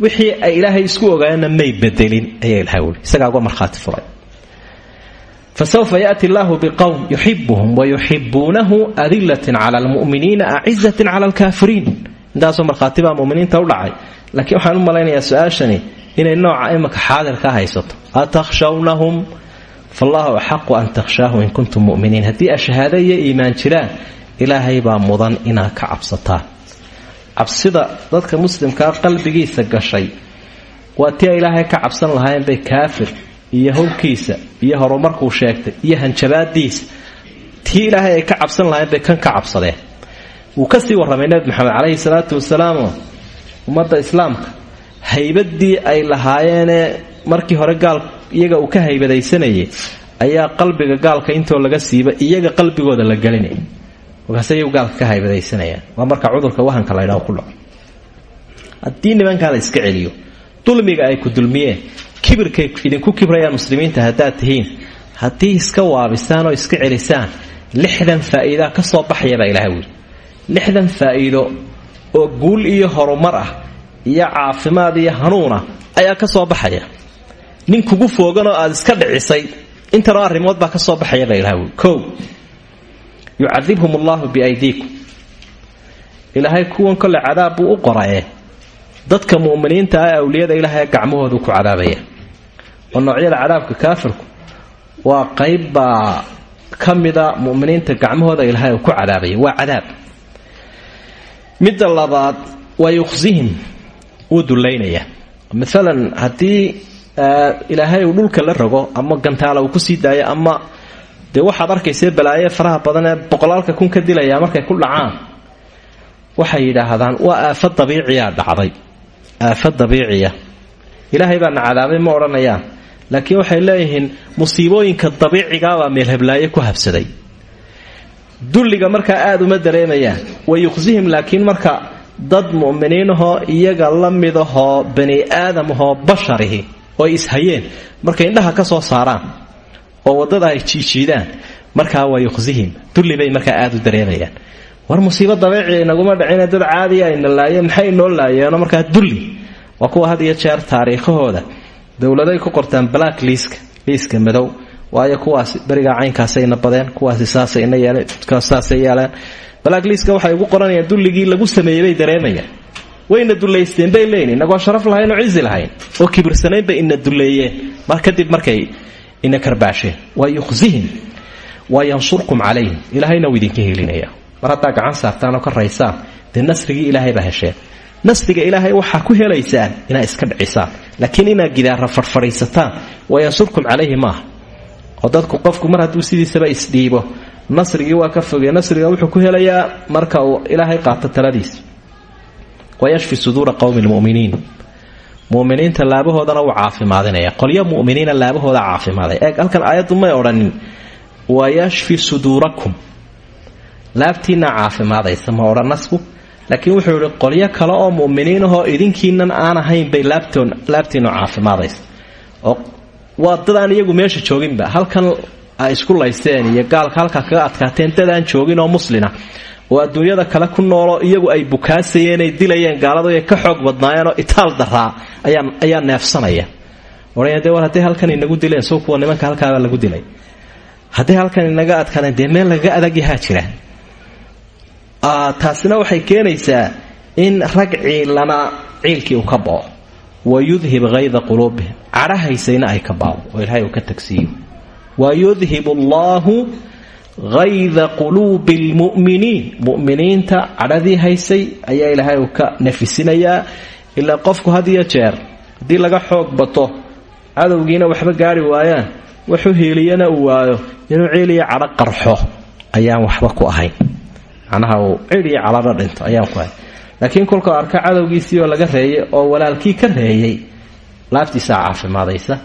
wixii ay ilaahay isku ogaayeenna may bedelin ayaa ilahay uhi isagaa uga markhaati furay. Fasawfa yaati allahu biqowm yuxibuhum wayuxibuunahu adilatin cala almu'miniina acizatin cala alkaafiriin. Intaasoo markhaatibaa muminiinta u dhacay. Laakiin waxaan u malaynayaa su'aashani inay nooca imaka xaadirka haysato. Atakhshawnahum fallaahu axaqu an takhshaahu in kuntum muminiin. Haddii ashahaado iyo iimaan jiraan ilaahay baa mudan inaad ka cabsataan cabsida dadka muslimkaa qalbigiisa gashay. Waa tii ay ilaahay ka cabsan lahaayeen bay kaafir iyo howlkiisa iyo horumarkuu sheegtay iyo hanjabaadiisa tii ilaahay ay ka cabsan lahayn bay kan ka cabsadeen. Wuu ka sii warramay nebi maxamed caleyhi salaatu wasalaamoo ummadda islaamka. Haybadii ay lahaayeenee markii hore gaal iyaga uu ka haybadaysanayay ayaa qalbiga gaalka intoo laga siiba iyaga qalbigooda la gelinaya markaas iyagu gaalka ka haybadaysanayaan waa marka cudurka wahanka la ydhaho ku dhaco. Haddii nimankaa la iska celiyo dulmiga ay ku dulmiyeen kibirkay idinku kibrayaan muslimiinta haddaad tihiin haddii iska waabisaan oo iska celisaan lixdan faa'iidaa ka soo baxaya baa ilaha lixdan faa'iido oo guul iyo horumar ah iyo caafimaad iyo hanuunah ayaa ka soo baxaya. Nin kugu foogan oo aad iska dhicisay intanoo arrimood baa ka soo baxaya baa ilaha yucadibhum allahu biaydiikum ilaahay kuwan kole cadaab buu u qorae dadka mu'miniinta ah awliyada ilaahay gacmahoodu ku cadaabaya. Oo noocyada cadaabka kaafirku waa qayb baa ka mida muminiinta gacmahooda ilaahay uu ku cadaabaya. Waa cadaab. Midda labaad waa yuqsihim wuu dullaynaya maalan ilaahay uu dhulka la rogo ama gantaala uu ku sii daayo ama dee waxaad arkaysa balaaye faraha badan ee boqolaalka kun ka dilaya markay ku dhacaan. Waxay yidhaahdaan waa aafad dabiiciyaa dhacday. Aafad dabiiciya. Ilaahay baana cadaabay ma odhanayaan. Laakiin waxay leeyihiin musiibooyinka dabiicigaabaa meelhablaaye ku habsaday. Dulliga markaa aada uma dareemayaan. Wa yuqsihim laakiin marka dad mu'miniinahoo iyaga la midahoo bani aadamahoo basharihi oo ishayeen markay indhaha ka soo saaraan oo waddada ay jiijiidaan markaa waa yuqsihim dulli bay markaa u dareemayaan. War musiibo dabeeci inaguma dhicine dad caadiya ayna laayeen maxay inoo laayeeno markaa dulli. Waa kuwa had jeer taariikhahooda. Dowladay ku qortaan black liiska liiska madow. Waayo kuwaas berigaa caynkaasayna badeen kuwaasi saasayna yeeleen saasay yeeleen. Black liiska waxay ugu qoranayaan dulligii lagu sameeyey bay wayna dullaysteen bay leeyiin inagoo sharaf lahayn oo cizi lahayn oo kibirsanayn bay ina dulleeyeen. Mar markay ina karbaasheen waa yukhsihim waa yansurkum calayhim ilaahayna uu idinka haddaa gacan saartaan oo ka raysaan dee nasrigii ilaahay baa hesheen nasriga ilaahay waxaa ku helaysaan inaad iska dhicisaan laakiin inaad gidaara farfadhiisataan waa yansurkum calayhi maaha qofku mar hadduu sidiisaba isdhiibo nasrigii waa ka fogey nasriga wuxuu ku helayaa marka uu ilaahay qaato taladiisa wayashfi suduura qowmi lmuminiin muminiinta laabahoodana wuu caafimaadinaya. Qolyo muminiina laabahooda caafimaaday eeg halkan aayaddu may odhanin wayashfi suduurakum. Laabtiina caafimaadaysa ma odhan nasku laakiin wuxuu yihi qolyo kale oo muminiinahoo idinkiinan aan ahayn bay laabtiinu caafimaadaysa. Oo waa iyagu meesha jooginba halkan ay isku laysteen iyo gaalka halkaa kaga adkaateen dadaan joogin oo muslina oo adduunyada kale ku noolo iyagu ay bukaasayeen ay dilayeen gaaladu ay ka xoog badnaayeenoo itaal daraa ayaa neefsanaya. Odhaya dee war hadday halkan inagu dileen soo kuwa nimanka halkaabaa lagu dilay. Hadday halkan inaga adkaadeen dee meel lagaga adagyahaa jira. Taasina waxay keenaysaa in rag ciilana ciilkii uu ka bao wa yudhib hayda quluubihim cadhahaysayna ay ka baao oo ilaahay uu ka tagsiiyo. Wa hayda quluubi lmu'miniin mu'miniinta cadhadii haysay ayaa ilaahay uu ka nafisinayaa ilaa qofku had iyo jeer haddii laga xoog bato cadowgiina waxba gaari waayaan wuxuu hiiliyana uu waayo inuu ciiliyo cadho qarxo ayaan waxba ku ahayn macnaha uu ciiliyo calaba dhinto ayaan ku ahayn laakiin kolkuu arka cadowgiisii oo laga reeyay oo walaalkii ka reeyay laabtiisaa caafimaadaysa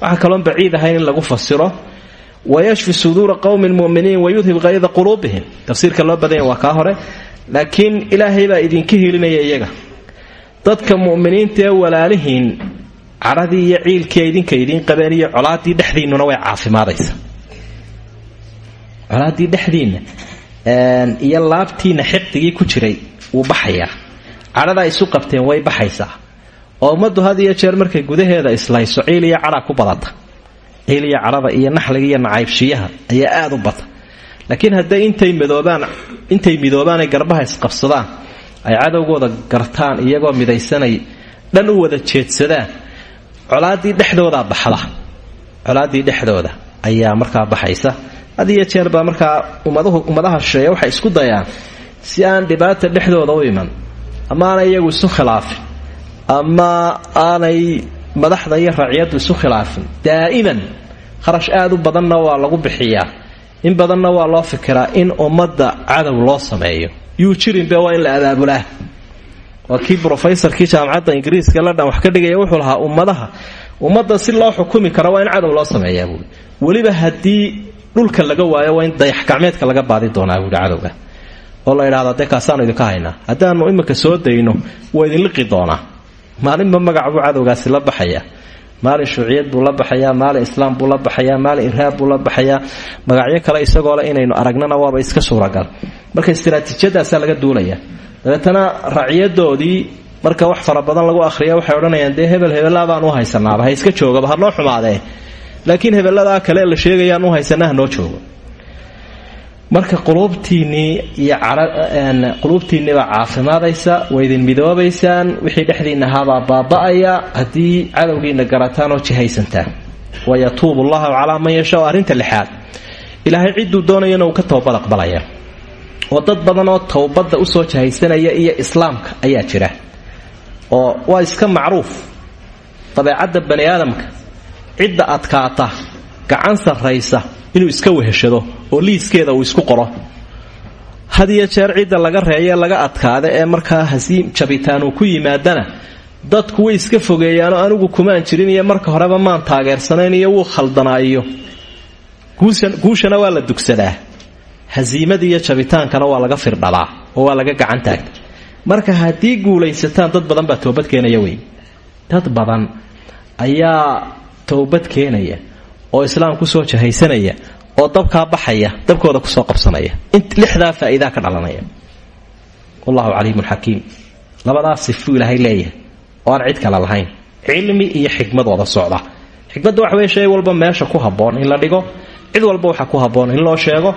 waxaa kaloon baciid ahayn in lagu fasiro wayashfi suduura qowmi muminiin wayudhib hayda quluubihim tafsiirka loo badanya waa kaa hore laakiin ilaahay baa idinka helinaya iyaga dadka muminiinta ee walaalihiin cadhadii iyo ciilkii idinka idiin qabeen iyo colaadii dhexdiinnuna way caafimaadaysa colaadii dhexdiinna iyo laabtiina xiqdigii ku jiray wuu baxayaa cadhada isu qabteen way baxaysaa oo ummaddu had iyo jeer markay gudaheeda islayso ciil iyo cadha ku badata ciil iyo cadhada iyo naxliga iyo nacaybshiyaha ayaa aada u bata laakiin hadday intay midoobaan intay midoobaan ay garbaha isqabsadaan ay cadowgooda gartaan iyagoo midaysanay dhan u wada jeedsadaan colaaddii dhexdoodaa baxda. Colaaddii dhexdooda ayaa markaa baxaysa. Had iyo markaa ummaduhu ummadaha shisheeya waxay isku dayaan si aan dhibaata dhexdooda u iman ama aanay iyagu isu khilaafin ama aanay madaxda iyo racyaddu isu khilaafin daa'iman kharash aad u badanna waa lagu bixiyaa. In badanna waa loo fikiraa in ummadda cadow loo sameeyo. Yuu jirinbe waa in la abaabulaa. Waa kii jaamacadda ingiriiska ladhan wax ka dhigaya wuxuu lahaa ummadaha ummadda si loo xukumi karo waa in cadow loo sameeyaa buui weliba dhulka laga waayo waa in dayax gacmeedka laga baadi doonaa buuhi cadowga. Oo la idhahda dee kaasaanu idinka haynaa haddaanu iminka soo dayno waa idin liqi doonaa. Maalinba magac buu cadowgaasi la baxayaa maalin shuuciyad buu la baxayaa maalin islaam buu la baxayaa maalin irhaab buu la baxayaa. Magacyo kale isagoo le inaynu aragnana waaba iska suuragal. Marka istaraatiijiyadaasaa laga duulaya. Dabeetana racyadoodii marka wax fara badan lagu ahriya waxay odhanayaan dee hebel hebelaabaan u haysanaaba ha iska joogaba ha noo xumaadee. Laakiin hebeladaa kale la sheegayaan u haysana ha noo joogo marka quluubtiinnii iyo quluubtiinniibaa caafimaadaysa way idin midoobaysaan wixii dhexdiinna ahaabaa baaba'aya haddii cadowgiina garataan oo jihaysantaan. Wayatuubu llahu calaa man yashaa arrinta lixaad. Ilaahay cidduu doonayana uu ka toobad aqbalaya oo dad badan oo towbadda u soo jihaysanaya iyo islaamka ayaa jira oo waa iska macruuf. Dabeecadda bani aadamka cidda adkaata gacan sarraysa inuu iska weheshado oo liiskeeda uu isku qoro. Had iyo jeer cidda laga reeye laga adkaada ee markaa hasiim jabitaan uu ku yimaadana dadku way iska fogeeyaanoo anigu kumaan jirin iyo marka horeba maan taageersanayn iyo wuu khaldanaayo guushana waa la dugsadaa. Hasiimada iyo jabitaankana waa laga firdhalaa oo waa laga gacan taagta marka haddii guulaysataan dad badan baa toobad keenaya wey dad badan ayaa towbad keenaya oo islaam ku soo jahaysanaya oo dabkaa baxaya dabkooda ku soo qabsanaya. Lixdaa faa'iidaa ka dhalanaya. Wallahu caliimun xakiim. Labadaas sifuu ilaahay leeyahay oo aan cid kale lahayn. Cilmi iyo xikmad wada socda. Xikmadda waxa weye shay walba meesha ku habboon in la dhigo cid walba waxa ku habboon in loo sheego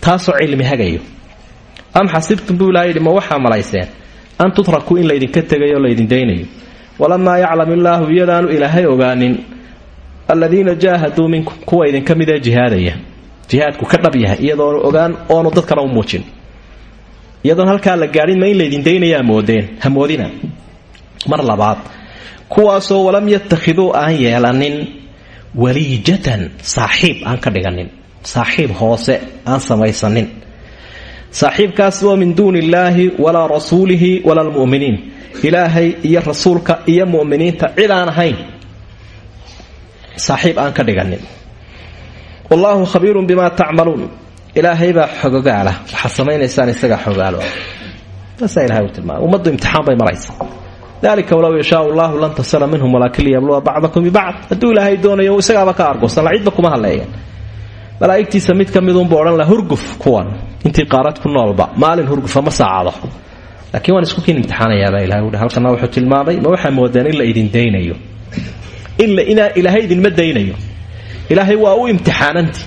taasoo cilmi hagayo. Am xasibtum buu ma waxaa malayseen an tutrakuu in laydinka tegayo laydin daynayo. Walamaa yaclam illaahu iyadaanu ilaahay ogaanin aladiina jaahaduu minkum kuwa idinka midee jihaadaya. Jihaadku ka dhab yahay iyadoonu ogaan oonu dadkana u muujin. Iyadoon halkaa la gaadhin ma in laydin daynayaa moodeen hamoodina mar labaad kuwaasoo walam yattakhiduu aan yeelanin waliijatan saaxiib aan ka dhiganin. Saaxiib hoose aan samaysanin. Saaxiibkaas oo min duuni illaahi walaa rasuulihi walaa lmu'miniin ilaahay iyo rasuulka iyo mu'miniinta cid aan ahayn saaxiib aan ka dhiganin. Wallaahu khabiirun bimaa tacmaluun ilaahay baa xogogaala. Waxaad samaynaysaan isagaa xogaalo taasaa u tilmaamay. Ummaddu imtixaan bay maraysa dalika walow yashaau allahu lan tasala minhum walaakin liyabluwa bacdakum bibacd hadduu ilaahay doonayo isagaaba ka argoosan la cidba kuma hadleeyan malaa'igtiisa mid ka midunbu laha hurguf kuwan intii qaarad ku noolba maalin hurgufa ma saacado. Laakiin waan isku kiin imtixaanayaabaa ilahay uhi halkana wuxuu tilmaamay ma waxaa moodeen la idin daynayo inaa ilaahay idinma daynayo. Ilaahay waa u imtixaananti.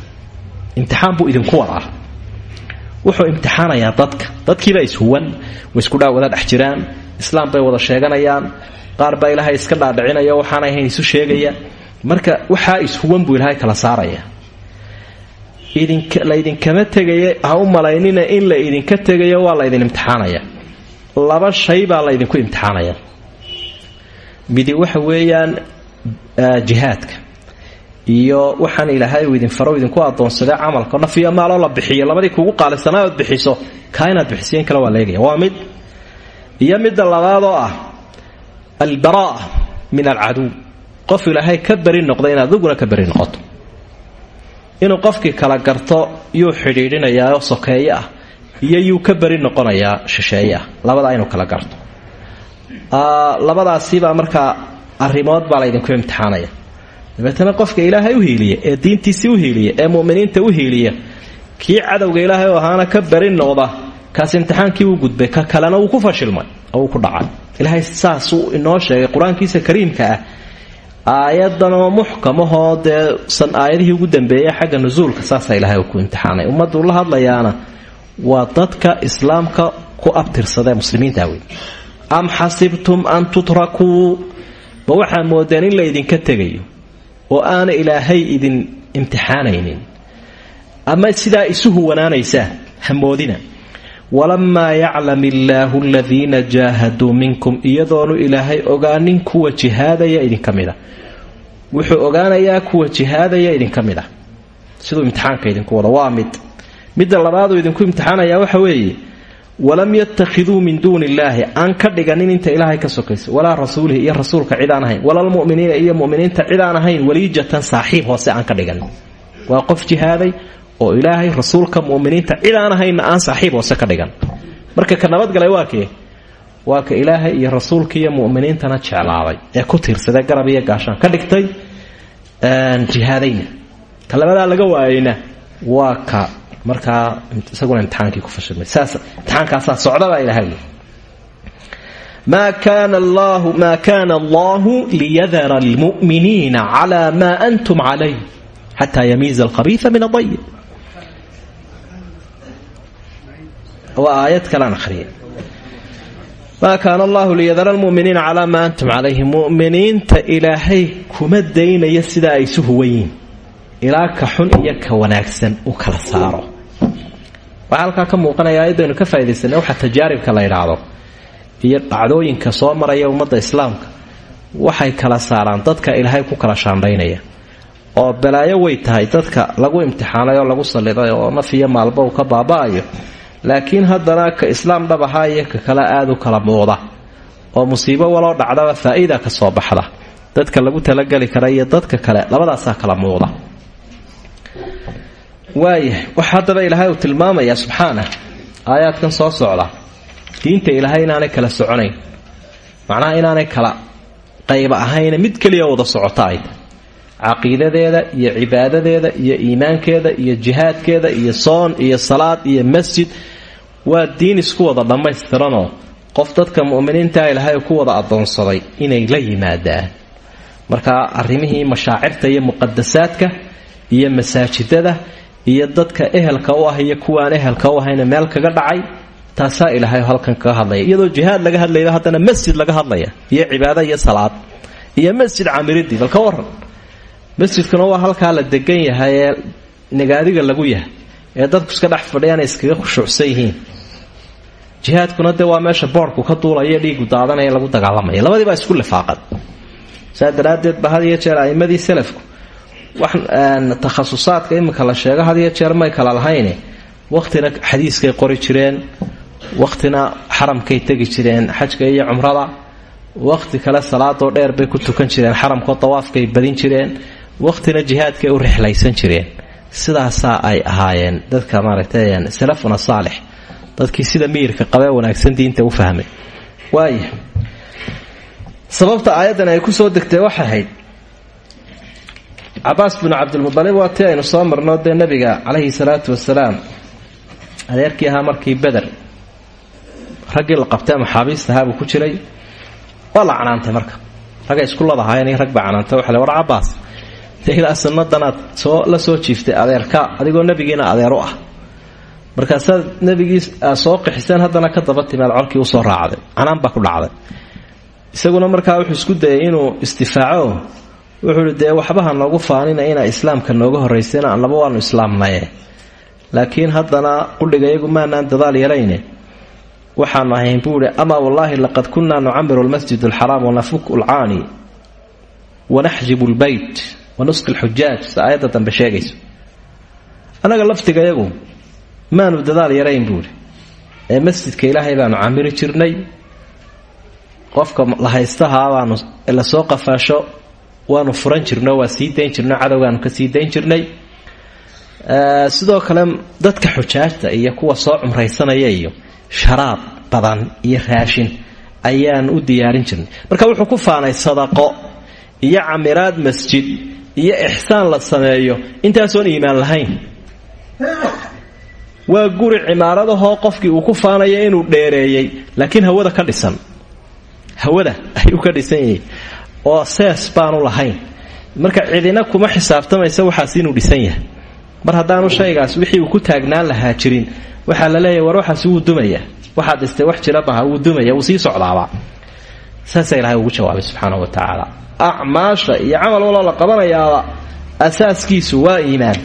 Imtixaan buu idinku wadaa wuxuu imtixaanayaa dadka. Dadkiibaa ishuwan isku dhaa wada jiraan islaam bay wada sheeganayaan qaar baa ilaahay iska dhaadhicinaya waxaanay ahayn isu sheegaya. Marka waxaa ishuwan buu ilaahay kala saaraya. Laydinkama tegaye ha u malaynina in la idinka tegayo waa laydin imtixaanaya. Laba shay baa laydinku imtixaanaya. Midi waxa weeyaan jihaadka iyo waxaan ilaahay uu idin faro idinku adoonsaday camalka nafiyo maaloo la bixiyo labadii kugu qaalisanaa ood bixiso kaa inaad bixisiyen kale waa laegaya waa mid iyo midda labaadoo ah albaraa min alcaduw. Qof ilaahay ka beri inaad adiguna ka noqoto. Inuu qofkii kala garto yuu xidhiidhinayaa sokeeye ah iyo yuu ka beri noqonayaa labadaa inuu kala garto. Labadaasibaa markaa arrimood baa laydinku imtixaanaya. Dabeetana qofka ilaahay u hiiliya ee diintiisii u hiiliya ee muminiinta u hiiliya kii cadowga ilaahay oo ahaana ka beri noqda kaas imtixaankii uu gudbay ka kalena wuu ku fashilmay oo uu ku dhacay. Ilaahay saasuu inoo sheegay qur'aankiisa kariimka ah aayadanoo muxkamahoo dee san aayadihii ugu dambeeyay xagga nusuulka saasaa ilaahay ku imtixaanay. Ummaddu la hadlayaana waa dadka islaamka ku abtirsadae muslimiinta wey am xasibtum an tutrakuu ma waxaa moodeen in la ydinka tegayo oo aana ilaahay idin imtixaanaynin. Ama sidaa isu huwanaanaysaa hamoodina walamaa yaclam illaahu aladiina jaahaduu minkum iyadoonu ilaahay ogaanin kuwa jihaadaya idinka mida. Wuxuu ogaanayaa kuwa jihaadaya idinka mid ah siduu imtixaanka idinku wada waa mid. Midda labaaduu idinku imtixaanayaa waxa weeye walam yattakhiduu min duuni illaahi aan ka dhiganin inta ilaahay ka sokayso. Walaa rasuulihi iyo rasuulka cid aan ahayn. Wala lmuminiina iyo muminiinta cid aan ahayn. Waliijatan saaxiib hoose aan ka dhiganin. Waa qof jihaaday oo ilaahay rasuulka muminiinta cid aan ahaynna aan saaxiib hoose ka dhigan. Marka ka nabadgalay waa kee? Waa ka ilaahay iyo rasuulka iyo muminiintana jeclaaday ee ku tiirsaday garab iyo gaashaan. Ka dhigtay jihaadayna. Ka labadaa laga waayayna waa ka markaa isaguna imtixaankii ku fashilmay. Saas imtixaankaasaa socdabaa ilahay ma kana allahu liyadara almu'miniina cala ma antum calayh xataa yamiiza alkhabiisa min adayib waa aayad kalaan ahriyay maa kaana allahu liyadara almu'miniina calaa maa antum calayhi mu'miniinta ilaahay kuma daynaya sidaa ay isu huwan yihiin ilaa ka xun iyo ka wanaagsan u kala saaro waxaa halkaa ka muuqanaya ayadaynu ka faa'idaysanay waxa tajaaribka la yidhaahdo iyo dhacdooyinka soo maraya ummadda islaamka. Waxay kala saaraan dadka ilaahay ku kala shaandhaynaya. Oo balaayo way tahay dadka lagu imtixaanay oo lagu salliday oo naf iyo maalba uu ka baaba'ayo. Laakiin haddana ka islaam dhab ahaa iyo ka kale aada u kala muuqda oo musiibo waloo dhacdaba faa'iida ka soo baxda. Dadka lagu talageli kara iyo dadka kale labadaasaa kala muuqda waayahay waxa haddaba ilaahay uu tilmaamayaa subxaanah aayaadkan soo socda. Diinta ilaahay inaanay kala soconayn. Macnaha inaanay kala qayba ahayna mid keliya wada socota ay tahy caqiidadeeda iyo cibaadadeeda iyo iimaankeeda iyo jihaadkeeda iyo soon iyo salaad iyo masjid waa diin isku wada dhammaystiranoo qof dadka mu'miniinta ilaahay ku wada addoonsaday inay la yimaadaan. Marka arrimihii mashaacirta iyo muqadasaadka iyo masaajidada iyo dadka ehelka u ah iyo kuwaan ehelka u ahayna meel kaga dhacay taasaa ilaahay halkan kaga hadlaya. Iyadoo jihaad laga hadlayo haddana masjid laga hadlaya iyo cibaado iyo salaad iyo masjid camiridii bal ka waran masjidkuna waa halkaa la degan yahay ee nagaadiga lagu yahay ee dadku iska dhex fadhiyaan iskaga khushuucsan yihiin. Jihaadkuna dee waa meesha boodhku ka duulaya dhiigu daadanaya lagu dagaalamaya. Labadiibaa isku lifaaqan saa daraaddeed ba had iyo jeer a'imadii salafku takhasusaadka iminka la sheego had jeer may kala lahayne wakhtina xadiiskay qori jireen wakhtina xaramkay tegi jireen xajka iyo cumrada. Wakhti kale salaadoo dheer bay ku tukan jireen xaramkoo dawaafkay badin jireen. Wakhtina jihaadkay u rixlaysan jireen. Sidaasaa ay ahaayeen dadka maaragtay salafuna saalix. Dadkii sida miyirka qabee wanaagsan diinta u fahmay. Waaya sababta aayaddan ay ku soo degtay waxay ahayd cabaas binu cabdilmudalib waa tii aynu soo marno dee nabiga calayhi salaatu wasalaam adeerkii ahaa markii beder raggii la qabtay maxaabiista ahaa ku jiray. Waa la ragga isku ladahaayeen rag baa canaantay waxa war cabaas dee ilaa sanadanaad soo la soo jiiftay adeerka adigoo nebigiina adeer ah. Markaasaad nebigii soo qixiseen haddana ka daba timaad colkii u soo raacday. Canaan baa ku dhacday. Isaguna markaa wuxuu isku dayay inuu istifaaco wuxuu ihi dee waxbaha noogu faanina inaa islaamka nooga horraysayna annaba waanu islaamnaye. Laakiin haddana qudhiga iyagu maanaan dadaal yarayne waxaanu ahayn buu ihi amaa wallaahi laqad kunnaa nucamiru lmasjid alxaraam wanafuku lcaani wanaxjibu lbeyt wanusqi lxujaaj sa aayadda dambe sheegayso. Annaga laftiga iyagu maanu dadaal yarayn buuhi ee masjidka ilaahay baanu camiri jirnay. Qofka lahaystahaa baanu la soo qafaasho waanu furan jirno waa sii dayn jirno cadowgaanu ka sii dayn jirnay. Sidoo kale dadka xujaajta iyo kuwa soo cumraysanaya iyo sharaab badan iyo raashin ayaan u diyaarin jirnay. Marka wuxuu ku faanay sadaqo iyo camiraad masjid iyo ixsaan la sameeyo. Intaasoon iimaan lahayn. Waa guri cimaaradahoo qofkii uu ku faanaya inuu dheereeyey laakiin hawada ka dhisan. Hawada ayuu ka dhisan yahay oo sees baanu lahayn. Marka cidina kuma xisaabtamaysa waxaas inuu dhisan yahay. Mar haddaanu shaygaas wixii uu ku taagnaan lahaa jirin waxaa la leeyahy war waxaas wuu dumaya. Waxaad dhistay wax jira maha wuu dumaya wuu sii socdaaba. Saasaa ilahay ugu jawaabay subxaanahu wa tacaala. Acmaasha iyo camal waloo la qabanayaaba asaaskiisu waa iimaan.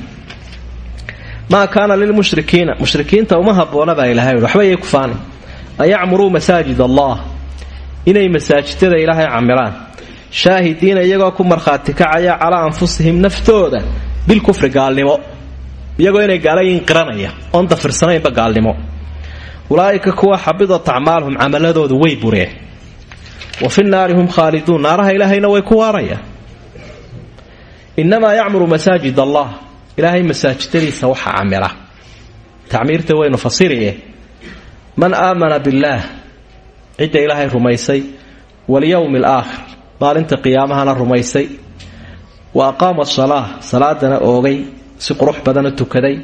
Maa kaana lilmushrikiina mushrikiinta uma habboona baa ilahay waxba yay ku faani an yacmuruu masaajid allah inay masaajidada ilaahay camiraan shaahidiina iyagoo ku markhaati kacaya calaa anfusihim naftooda bilkufri gaalnimo. Iyagoo inay gaalayiin qiranaya oon dafirsanaynba gaalnimo. Ulaa'ika kuwa xabidat acmaaluhum camaladoodu way bureen. Wa fi naari hum khaaliduun naaraha ilaahayna way ku waarayaan. Innamaa yacmuru masaajid allah ilaahay masaajidadiisa waxa camira tacmiirta waynu fasiriye man aamana billaah cidda ilaahay rumaysay walyowmi alaakhir maalinta qiyaamahana rumaysay. Wa aqaama asalaa salaadana oogay si qurux badana tukaday.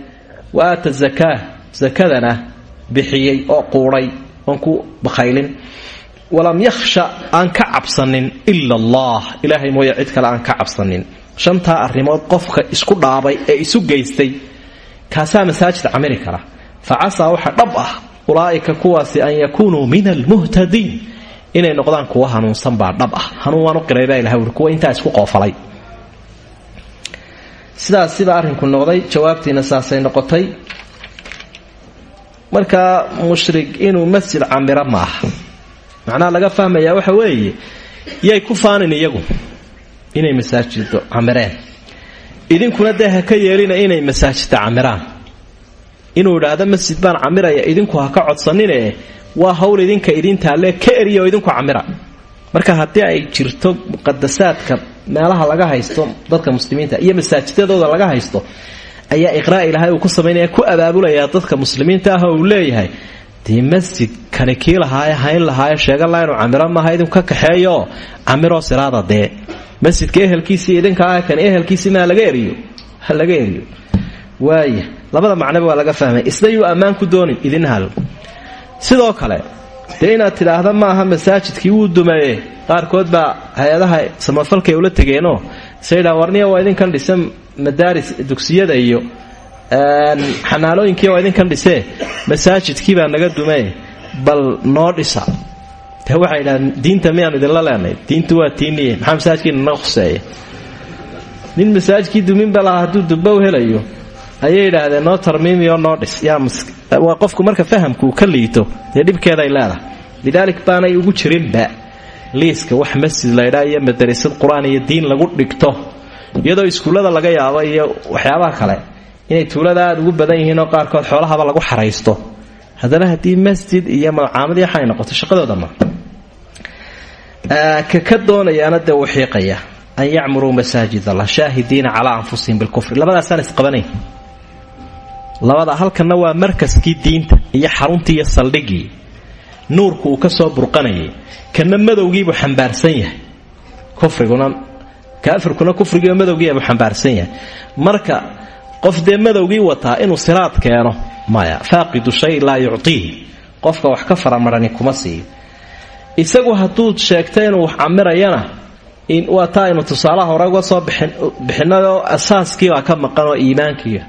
Wa aata zakaa sakadana bixiyey oo quudhay oon ku bakhaylin. Walam yakhsha aan ka cabsanin ila allah. Ilaahay mooye cid kale aan ka cabsanin. Shantaa arrimood qofka isku dhaabay ee isu geystay kaasaa masaajid camiri kara. Fa casaa waxa dhab ah ulaa'ika kuwaasi an yakuunuu min almuhtadiin inay noqdaan kuwa hanuunsan baa dhab ah. Hanuun waan u qiray baa ilahay uri kuwa intaa isku qoofalay. Sida arrinku noqday jawaabtiina saasay noqotay. Markaa mushrig inuu masjid camiro ma aha. Macnaha laga fahmayaa waxa weeye yay ku faanin iyagu inay masaajido camireen. Idinkuna dee ha ka yeelina inay masaajida camiraan. Inuu idhaahdo masjid baan camiraya idinku ha ka codsanine waa hawl idinka idintaalle ka eriya idinku camira. Marka haddii ay jirto muqadasaadka meelaha laga haysto dadka muslimiinta iyo masaajidadooda laga haysto ayaa iqraa ilaahay uu ku samaynaya ku abaabulayaa dadka muslimiinta ah oo uu leeyahay dee masjid kani kii lahaaye hayn lahaaye sheegan laa inuu camiro maaha idinku ka kaxeeyooo camiroo siraada dee. Masjidka ehelkiisii idinka ah kan ehelkiisii maa laga eriyo? Ha laga eriyo. Waaya labada macnoba waa laga fahmay. Isna yuu ammaan ku doonin idin hal sidoo kale dee inaad tidhaahda maaha masaajidkii wuu dumeeye qaarkood baa hay'adaha samafalkay ula tegeenoo sayidhaa warniya waa idinkan dhise madaaris dugsiyada iyo xanaalooyinkii waa idinkan dhisee masaajidkii baa naga dumee bal noo dhisa. De waxay idhahdeen diinta miyaan idinla leenay? Diintu waa tiiniye maxaa masaajidkiina naga khuseeya nin masaajidkii duminba lahaa hadduu dumba u helayo. Ayay idhaahdeen noo tarmiimiyo noo dhis waa qofku marka fahamku ka liito dee dhibkeeday leedahay. Lidaalik baanay ugu jirinba liiska wax masjid laydhaa iyo madarasad qur'aan iyo diin lagu dhigto iyadoo iskuullada laga yaabo iyo waxyaabaha kale inay tuulada aada ugu badan yihiin oo qaarkood xoolahaba lagu xaraysto. Haddana haddii masjid iyo malcaamadii waxay noqoto shaqadooda ma. Ka ka doonayaana dee uu xiiqaya. An yacmuruu masaajid allah shaahidiina calaa anfusihim bilkufri labadaasaan isqabanayn labada halkanna waa markaskii diinta iyo xaruntii iyo saldhigii. Nuurku uu ka soo burqanayay. Kana madowgiibuu xambaarsan yahay. Kufriguna kaafirkuna kufrigiiba madowgiibuu xambaarsan yahay. Marka qof dee madowgii wataa inuu siraad keeno maya faaqidu shay laa yuctiihi qofka wax ka faramarani kuma siiyo isagu hadduu sheegta inuu wax camirayana waa taa aynu tusaalaha hore uga soo bixinayoo asaaskiibaa ka maqan oo iimaankiiya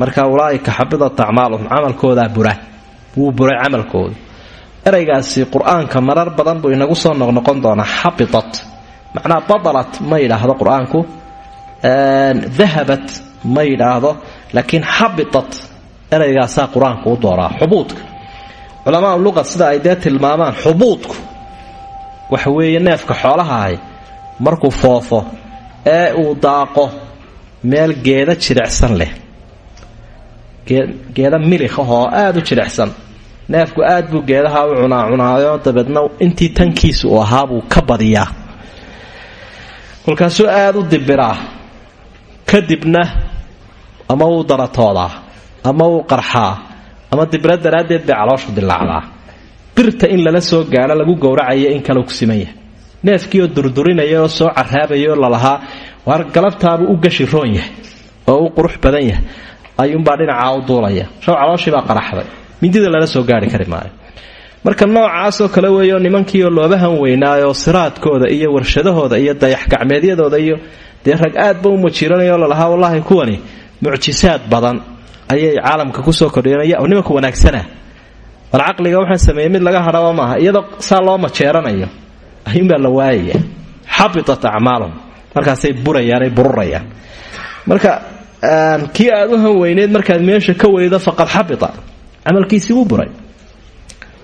marka ulaaika xabidat acmaaluhum camalkoodaa bura wuu buray camalkooda eraygaasi qur'aanka marar badan buu inagu soo noqnoqon doonaa xabitat macnaa badalat ma yidhaahdo qur'aanku. Dahabat ma yidhaahdo laakiin xabitat eraygaasaa qur'aanku u dooraa xubuudka. Culamaa luqa sida ay dee tilmaamaan xubuudku. Waxa weeye neefka xoolahahay markuu foofo ee uu daaqo meel geeda jilicsan leh geeda milikh ahoo aada u jilicsan. Neefku aad buu geedaha u cunaa cunaayo dabeedna intii tankiisu uu ahaa buu ka badiyaa. Kolkaasuu aada u dibiraa. Kadibna ama wuu daratoodaa ama wuu qarxaa ama dibra daraaddeed bay calooshu dilaacdaa birta in lala soo gaadho lagu gowracayo in kale ku siman yahay. Neefkiioo durdurinaya oo soo caraabayay oo lalahaa waar galabtaabuu u gashi roon yahay oo u qurux badan yahay ayuunbaa dhinacaa u duulaya. Shaw calooshiibaa qaraxday. Mindida lala soo gaari kari maayo. Marka noocaasoo kale weeyo nimankiioo loobahan weynaayoo siraadkooda iyo warshadahooda iyo dayax-gacmeedyadooda iyo dee rag aadba u majiiranayoo lalahaa wallaahi kuwani mucjisaad badan ayay caalamka ku soo kordhiyeen. Nimanka wanaagsana? Bal caqliga waxaan sameeyey mid laga hadhaba maaha iyadoo saa loo majeeranayo. Ayuunbaa la waayaya xabitat acmaalum. Markaasay burayaanay bururayaan. Marka kii aad u hanweyneed markaad meesha ka weydo faqad xabita. Camalkiisii wuu buray.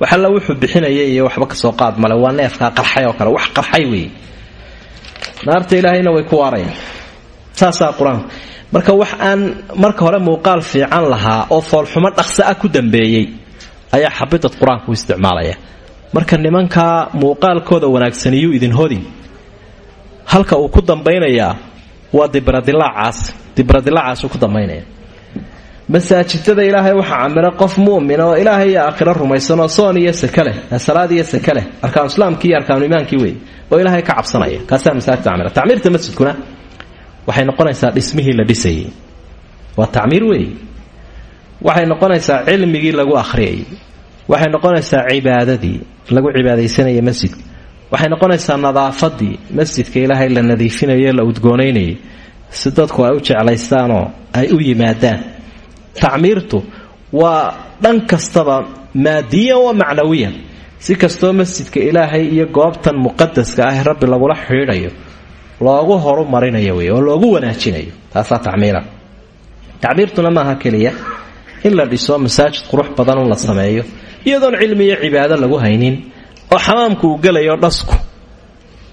Waxalla wuxuu bixinaya iyo waxba ka soo qaad male. Waa neefkaa qarxay oo kale. Wax qarxay weeye naarta ilaahayna way ku waarayaan. Saasaa qur'aanku marka wax aan marka hore muuqaal fiican lahaa oo foolxumo dhaqsa ah ku dambeeyey ayaa xabitad qur'aanku isticmaalaya. Marka nimankaa muuqaalkooda wanaagsaniyuu idin hodin. Halka uu ku dambaynayaa waa dibradilaacaas dibradilaacaasuu ku dambaynaya masaajidada ilaahay waxaa camira qof mu'mina oo ilaahay iyo aakhiro rumaysanoo soon iyo leh salaad iyo sake leh arkaanu islaamkii iyo arkaanu imaankii wey oo ilaahay ka cabsanaya. Kaasaa masaajidta camira tacmiirta masjidkuna waxay noqonaysaa dhismihii la dhisayay waa tacmiir wey waxay noqonaysaa cilmigii lagu akhriyayay waxay noqonaysaa cibaadadii lagu cibaadaysanaya masjidka waxay noqonaysaa nadaafadii. Masjidka ilaahay la nadiifinayo la udgoonaynayay si dadku ay u jeclaystaanoo ay u yimaadaan. Tacmiirtu waa dhan kastaba maadiyan wa macnawiyan. Si kastoo masjidka ilaahay iyo goobtan muqadaska ah rabbi lagula xidhiidhayo loogu horumarinayo wey oo loogu wanaajinayo. Taasaa tacmiira. Tacmiirtuna maaha keliya in la dhiso masaajid qurux badan un la sameeyo iyadoon cilmi iyo cibaado lagu haynin oo xamaamku uu gelayo dhasku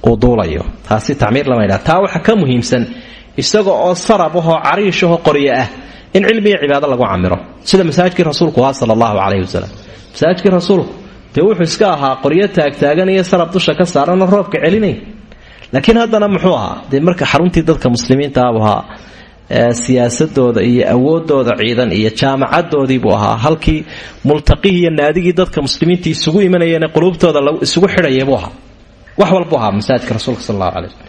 uu duulayo. Taasi tacmiir lama ydhaha taa waxa ka muhiimsan isaga oo sarab ahoo cariishahoo qoryo ah in cilmi iyo cibaado lagu camiro. Sida masaajidkii rasuulku ahaa sala allahu caleyhi wasalam masaajidkii rasuulku dee wuxuu iska ahaa qoryo taagtaagan iyo sarab dusha ka saaranoo roobka celinay laakiin haddana muxuu ahaa? Dee marka xaruntii dadka muslimiinta abu siyaasadooda iyo awoodooda ciidan iyo jaamacadoodiibuu ahaa. Halkii multaqihii iyo naadigii dadka muslimiinta isugu imanayeen quluubtooda isugu xidhayabuu ahaa. Wax walbuu ahaa masaajidka rasuulka sal allahu caley waslm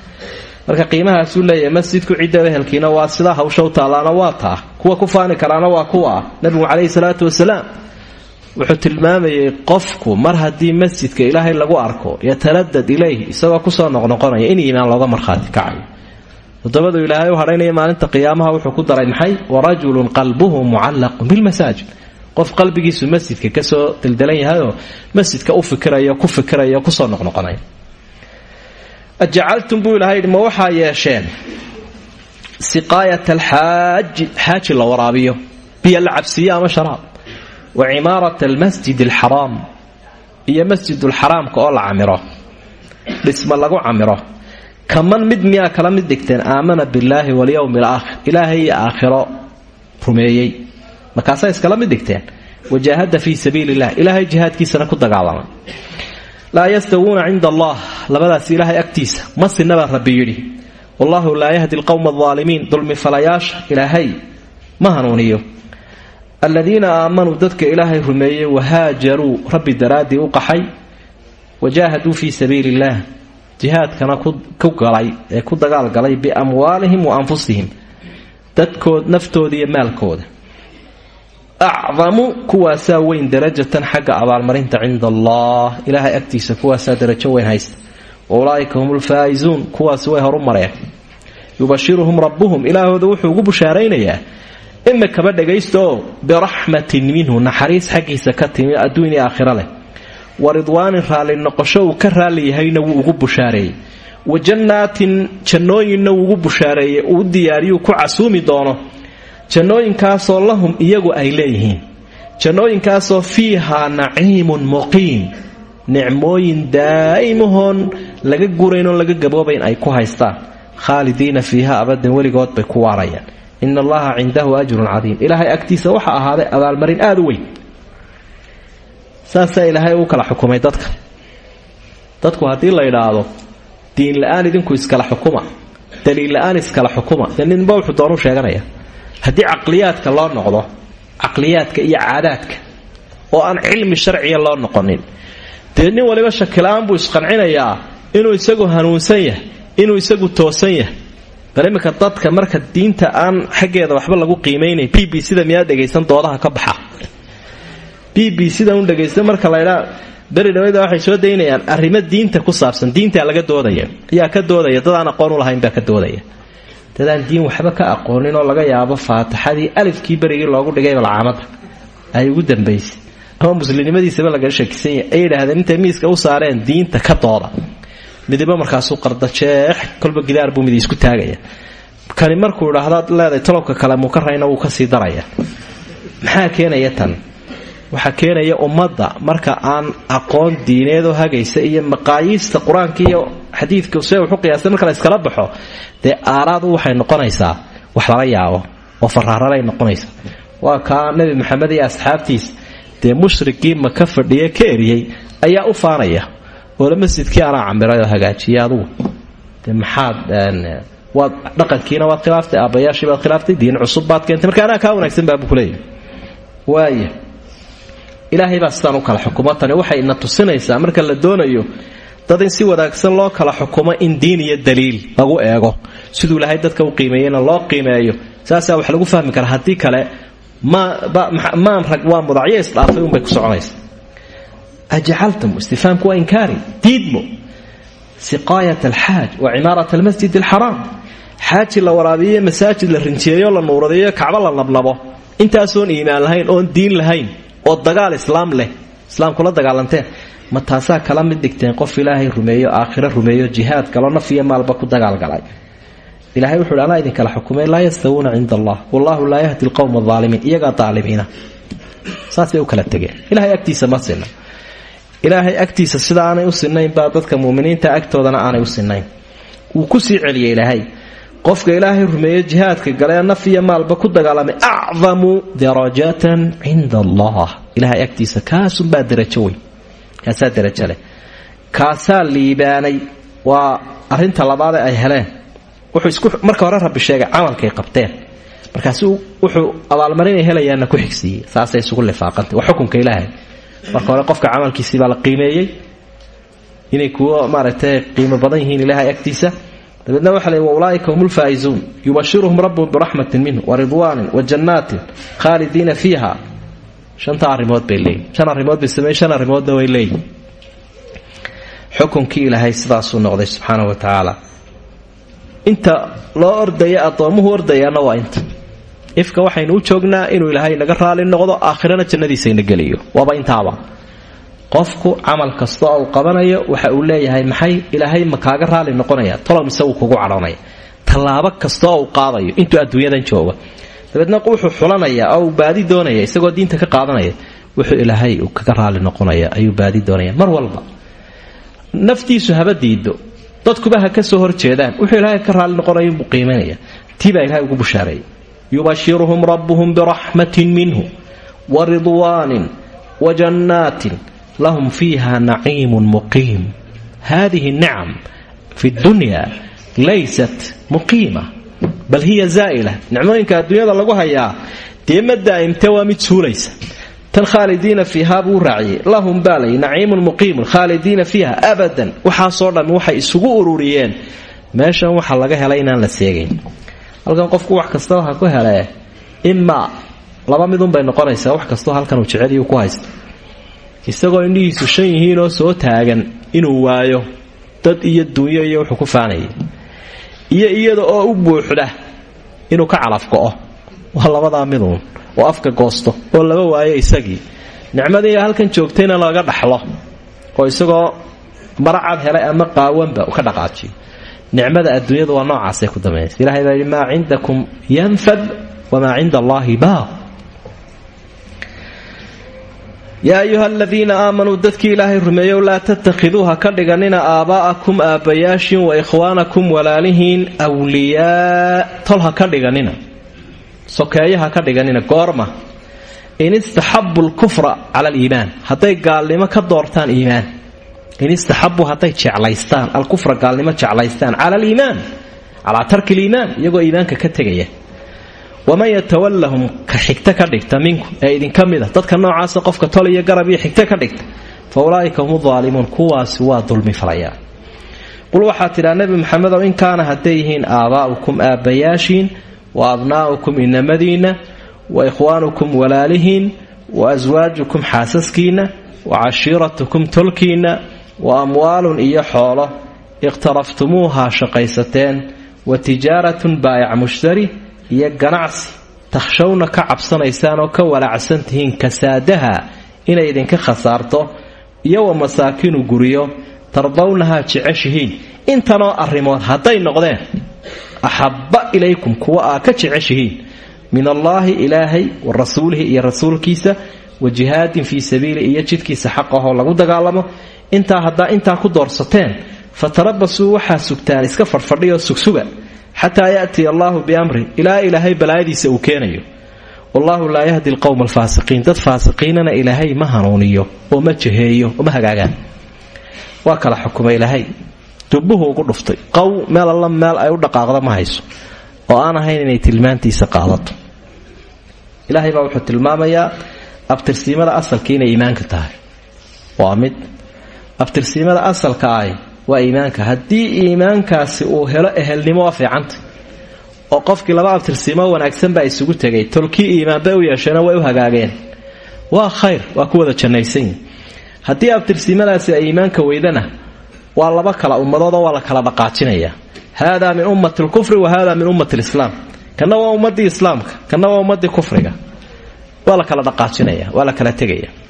marka qiimahaasuu leeyahay masjidku cidda ehelkiina waa sidaa hawsha u taallaana waa taa. Kuwa ku faani karaana waa kuwa. Nabigu caleyhi salaatu wasalaam wuxuu tilmaamayay qofku mar haddii masjidka ilaahay lagu arko yataradad ilayh isagoo ku soo noqnoqonaya in iimaan looga markhaati kacayo todobadu ilaahay u hadhaynaya maalinta qiyaamaha wuxuu ku daray maxay? Warajulun qalbuhu mucallaqun bilmasaajid qof qalbigiisu masjidka ka soo daldalan yahayoo masjidka u fikirayo ku fikirayo ku soo noqnoqonaya ajacaltum buu ilahay yidhi ma waxaa yeesheen siqaayat alxaaji xaaji la waraabiyo biyo la cabsiiyo ama sharaab wa cimaarat almasjid alxaraam iyo masjidulxaraamka oo la camiro dhisma lagu camiro kaman mid miyaa kala mid dhigteen aamana billaahi walyowmi alaakhir ilaahay iyo aakhiro rumeeyey. Markaasaa iskala mid dhigteen wajaahada fii sabiili illah ilaahay jihaadkiisana ku dagaalamay laa yastawuuna cinda allah labadaas ilaahay agtiisa ma sinabaa rabbi yidhi. Wallahu laa yahdi alqowma aldaalimiin dulmifalayaasha ilaahay ma hanuuniyo. Aladiina aamanuu dadka ilaahay rumeeyey wahaajaruu rabbi daraaddii u qaxay wajaahaduu fii sabiili jihaadkana ku galay ee ku dagaalgalay biamwaalihim wa anfusihim dadkood naftooda iyo maalkooda. Acdamu kuwaasaa weyn darajatan xagga abaalmarinta cinda allah ilaahay agtiisa kuwaasaa darajo weyn haysta. Waulaaika hum lfaa'izuun kuwaasi way horu mareen. Yubashiruhum rabbuhum ilaahooda wuxuu ugu bushaaraynayaa imikaba dhagaysta oo biraxmatin minhu naxariis xaggiisa ka timi adduunya aakhira leh wa ridwaanin raalli noqosho uu ka raalli yahayna wuu ugu bushaareeyey. Wa jannaatin jannooyinna wuu ugu bushaareeyey uu diyaariyuu ku casuumi doono. Jannooyinkaasoo lahum iyagu ay leeyihiin. Jannooyinkaasoo fiihaa naciimun muqiim. Nicmooyin daa'imahoon laga gurayn laga gaboobayn ay ku haystaan. Khaalidiina fiiha abadan weligood bay ku waarayaan. Ina allaha cindahu ajrun cadiim. Ilaahay agtiisa waxa ahaaday abaalmarin aada u weyn saasaa ilaahay uu kala xukumay dadka. Dadku haddii la idhaahdo diin la'aan idinku iskala xukuma daliil la'aan iskala xukuma dee ninba wuxuu doonuu sheeganaya. Haddii caqliyaadka loo noqdo caqliyaadka iyo caadaadka oo aan cilmi sharciya loo noqonin dee nin waliba shakila-aan buu isqancinayaa inuu isagu hanuunsan yahay inuu isagu toosan yahay. Bal dadka marka diinta aan xaggeeda waxba lagu qiimaynayn b sida miyaa dhegaysan doodaha ka baxa b b sida un dhegaysta marka laydhaa beri dhawada waxay soo daynayaan arrimo diinta ku saabsan diintaa laga doodaya ayaa ka doodaya dad aan aqoon u lahayn baa ka doodaya. Dadaan diin waxba ka aqoonin oo laga yaabo faatixadii alifkii berigii loogu dhigayba lacaamada ay ugu dambaysay. Ama muslimnimadiisaba laga shakisanya ay yidhaahdeen intay miiska u saareen diinta ka dooda. Midibo markaasuu qardajeex kolba gidaar buu midi isku taagaya. Kani markuu idhaahdaad leedahay tolobka kale mukarayna wuu ka sii daraya. Maxaa keenaya tan waxaa keenaya ummadda marka aan aqoon diineedoo hagaysa iyo maqaayiista qur'aanka iyo xadiidka se wuxu qiyaastay marka la iskala baxo dee aaraadu waxay noqonaysaa wax lala yaabo oo faraaralay noqonaysaa. Waa kaa nebi maxamed iyo asxaabtiis dee mushrikii maka fadhiye ka eriyey ayaa u faanaya oola masjidkii anaa camiray oo hagaajiyay adugu. De maxaad waad dhaqankiina waad khilaaftay aabbayaashii baad diin cusub baad keentay. Marka anaa kaa wanaagsan baabu kuleeyahy waaya ilaahay baa sidaan u kala xukumo waxay na tusinaysaa marka la doonayo dad in si wanaagsan loo kala xukumo in diin iyo daliil lagu eego. Siduu ilaahay dadka u qiimeeyena loo qiimeeyo. Saasaa wax lagu fahmi kara. Haddii kale maan rag waa mudacyo isdhaafay unbay ku soconaysa. Ajacaltum istifaamku waa inkaari. Diidmo. Siqaayat alxaaj wa cimaarat almasjid alxaraam xaaji la waraabiyo masaajid la rinjiyeeyo la nuuradeeyo kacbo la lablabo. Intaasoon iimaan lahayn oon diin lahayn oo dagaal islaam leh islaamkula dagaalanteen. Ma taasaa kala mid dhigteen qof ilaahay rumeeyo aakhiro rumeeyo jihaad galo naf iyo maalba ku dagaalgalay ilahay wuxuuhi anaa idinkala xukumay laa yastawuuna cinda allah wallahu laa yahdi alqowma aalimiin iyagaa aalimiina saasay u kala tegeen. Ilahay agtiisa ma sina ilaahay agtiisa sida aanay u sinayn baa dadka muminiinta agtoodana aanay u sinayn wuu ku sii celiyey ilaahay qofka ilaahay rumeeye jihaadka galee naf iyo maalba ku dagaalamay acdamu darajatan cinda allah ilahay agtiisa kaasunbaa darajo weyn kaasaa darajo leh. Kaasaa liibaanay waa arinta labaadee ay heleen. Wuxuu isku marka hore rabbi sheegay camalkay qabteen. Markaasu wuxuu abaalmarinay helayaana ku xigsiiyey saasay isugu lifaaqantay waa xukunka ilaahay. Marka hore qofka camalkiisii baa la qiimeeyey. Inay kuwo maaragtay qiimo badan yihiin ilaahay agtiisa dabeedna waxa la waulaaika hum lfaa'izuun yubashiruhum rabbuhum biraxmatin minhu wa ridwaanin wa jannaatin khaalidiina fiiha shanta arrimood bay shan arrimood bay shan arrimoodna way leeyihiin xukunkii ilaahay sidaasuu noqday subxaana wa tacaala inta loo ordaya addoomuhu ordayaana waa inta ifka waxaynu u joognaa inuu ilaahay naga raali noqdo aakhirana jannadiisayna geliyo waaba intaaba qofku camal kasta uu qabanayo waxa uu leeyahay maxay? Ilaahay ma kaaga raali noqonaya. Tolow mise wuu kugu cadhoonaya tallaabo kasta oo uu qaadayo intuu adduunyadan jooga dabeedna wuxuu xulanaya oo uu baadi doonaya isagoo diinta ka qaadanaya. Wuxuu ilaahay uu kaga raali noqonaya ayuu baadi doonaya mar walba. Naftiisu haba diido dadkuba ha ka soo horjeedaan wuxuu ilaahay ka raali noqonaya buu qiimaynaya tiibaa ilahay ugu bushaareeyay yubashiruhum rabbuhum biraxmatin minhu wa ridwaanin wa lahum fiiha naciimun muqiim hadihi nicam fi dunya laysat muqiima bal hiya zaa'ila nicmooyinka adduunyada lagu hayaa dee ma daa'imte waa mid suulaysa tan khaalidiina fiiha buu raaciyey lahum baalay naciimun muqiimun khaalidiina fiiha abadan waxaasoo dhammi waxay isugu ururiyeen meeshan waxa laga helay inaan la seegayn halkan qofku wax kastaba ha ku helee imaa laba midunbay noqonaysaa wax kastoo halkan uu jeceliyu ku isagoo indhihiisu shan yihiinoo soo taagan inuu waayo dad iyo dunyo iyo wuxuu ku faanayay. Iyo iyada oo u buuxda inuu ka calafgo'o waa labadaa miduun oo afka goosto oo laba waayo isagii. Nicmadii halkan joogtayna laga dhaxlo oo isagoo maracad helay ama qaawanba ka dhaqaajiyo. Nicmada adduunyada waa noocaasay ku dambaysa ilahay baa yidhi maa cindakum yanfad wamaa cinda allaahi baaq yaa ayuha aladiina aamanuu dadkii ilaahay rumeeyow laa tattakhiduuha ka dhiganina aabaa'akum aabbayaashin wa ikhwaanakum walaalihiin wliyaa tol ha ka dhiganina sokeeyo ha ka dhiganina goorma. In istaxabu lkufra cala aliimaan hadday gaalnimo ka doortaan iimaan. In istaxabuu hadday jeclaystaan alkufra gaalnimo jeclaystaan cala aliimaan calaa tarki liimaan iyagoo iimaanka ka tegaya waman yatawallahum ka xigta ka dhigta minkum ee idinka mid a dadka noocaasa qofka tol iyo garab iyo xigta ka dhigta fa ulaa'ika hum daalimuun kuwaasi waa dulmi falayaan qul waxaa tidhaa nebi maxamedow in kaana hadday yihiin aabaa'ukum aabbayaashiin wa abnaa'ukum inamadiinna wa ikhwaanukum walaalihiin wa aswaajukum xaasaskiinna wa cashiiratukum tolkiinna wa amwaalun iyo xoolo ikhtaraftumuuhaa shaqaysateen wa tijaaratun baayac mushtari iyo ganacsi. Takhshawna ka cabsanaysaan oo ka walaacsan tihiin kasaadaha inay idinka khasaarto iyo wa masaakinu guryo tardawnahaa jeceshihiin. Intanoo arrimood hadday noqdeen axabba ilaykum kuwa aa ka jeceshihiin. Min allaahi ilaahay wa rasuulihi iyo rasuulkiisa wa jihaadin fii sabiili iyo jidkiisa xaqahoo lagu dagaalamo. Intaa haddaa intaa ku doorsateen fatarabasuu waxaa sugtaan iska fadhfadhiyoo sugsuga xataa ya'tiya allaahu biamri. Ilaa ilaahay balaayadiisa uu keenayo. Wallaahu laa yahdi alqowma alfaasiqiin dad faasiqiinana ilaahay ma hanuuniyo oo ma jaheeyo oo ma hagaagaan waa kala xukuma ilaahay. Dubbuhu ugu dhuftay. Qow meel alla meel ay u dhaqaaqdo ma hayso. Oo aan ahayn inay tilmaantiisa qaadato. Ilaahay baa wuxuu tilmaamayaa abtirsiimada asalka inay iimaanka tahay. Waa mid. Abtirsiimada waa iimaanka. Haddii iimaankaasi uu helo ehelnimo waa fiicanta. Oo qofkii laba abtirsiimo wanaagsan baa isugu tegay tolkii iimaanbay u yeesheena way u hagaageen. Waa khayr waa ku wada jannaysanyi haddii abtirsiimadaasi ay iimaanka weydana waa laba kala ummadoodoo waa la kala dhaqaajinaya. Haadaa min ummati lkufri wa haadaa min ummati lislaam kana waa ummadii islaamka kana waa ummadii kufriga. Waa la kala dhaqaajinaya waa la kala tegaya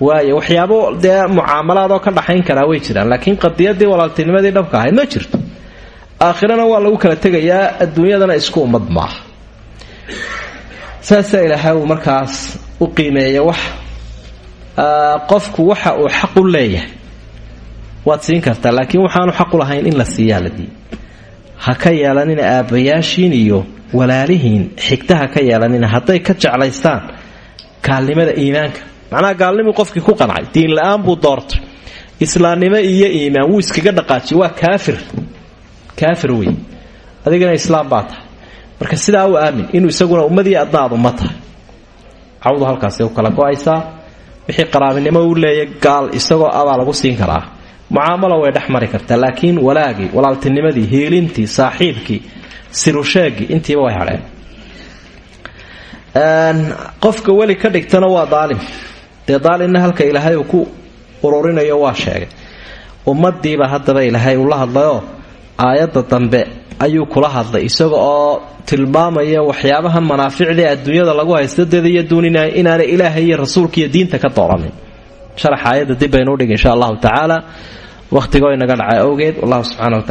waayo waxyaabo dee mucaamalaadoo ka dhaxayn karaa way jiraan. Laakiin qadiyadii walaaltinimadii dhabka ahayd ma jirto. Aakhirana waa lagu kala tegayaa adduunyadana isku ummad maaha. Saasaa ilaahay markaas u qiimeeya wax qofku waxa uu xaq u leeyahay. Waad siin kartaa laakiin waxaanu xaqu lahayn in la siiyaa ha ka yeelanina aabbayaashiin iyo walaalihiin xigta ha ka yeelanina hadday ka jeclaystaan kaalnimada iimaanka macnaha gaalnimuu qofkii ku qancay diin la'aan buu doortay. Islaamnimo iyo iimaan wuu iskaga dhaqaajiy waa kaafir. Kaafir wey adigana islaam baa tahay. Marka sidaa u aamin inuu isaguna ummadii adnaadu ma tahay. Cawdu halkaasi u kala go'aysaa. Wixii qaraabinimo uu leeya gaal isagoo abaa lagu siin karaa. Mucaamalo way dhex mari kartaa laakiin walaagii walaaltinimadii hiilintii saaxiibkii sirusheegii intiiba way hadheen qofka weli ka dhigtana waa daalim dee daalimna halka ilaahay uu ku ururinayo waa sheegay. Ummadiiba haddaba ilaahay uu la hadlayoo aayadda dambe ayuu kula hadlay isaga oo tilmaamaya waxyaabahan manaaficdii adduunyada lagu haysto dadiyo duunina inaanay ilaahay iyo rasuulka iyo diinta ka dooranin. Sharax aayadda dib baynu udhig insha allahu tacaala. Wakhtigoo inaga dhacay awgeed wallahu subxana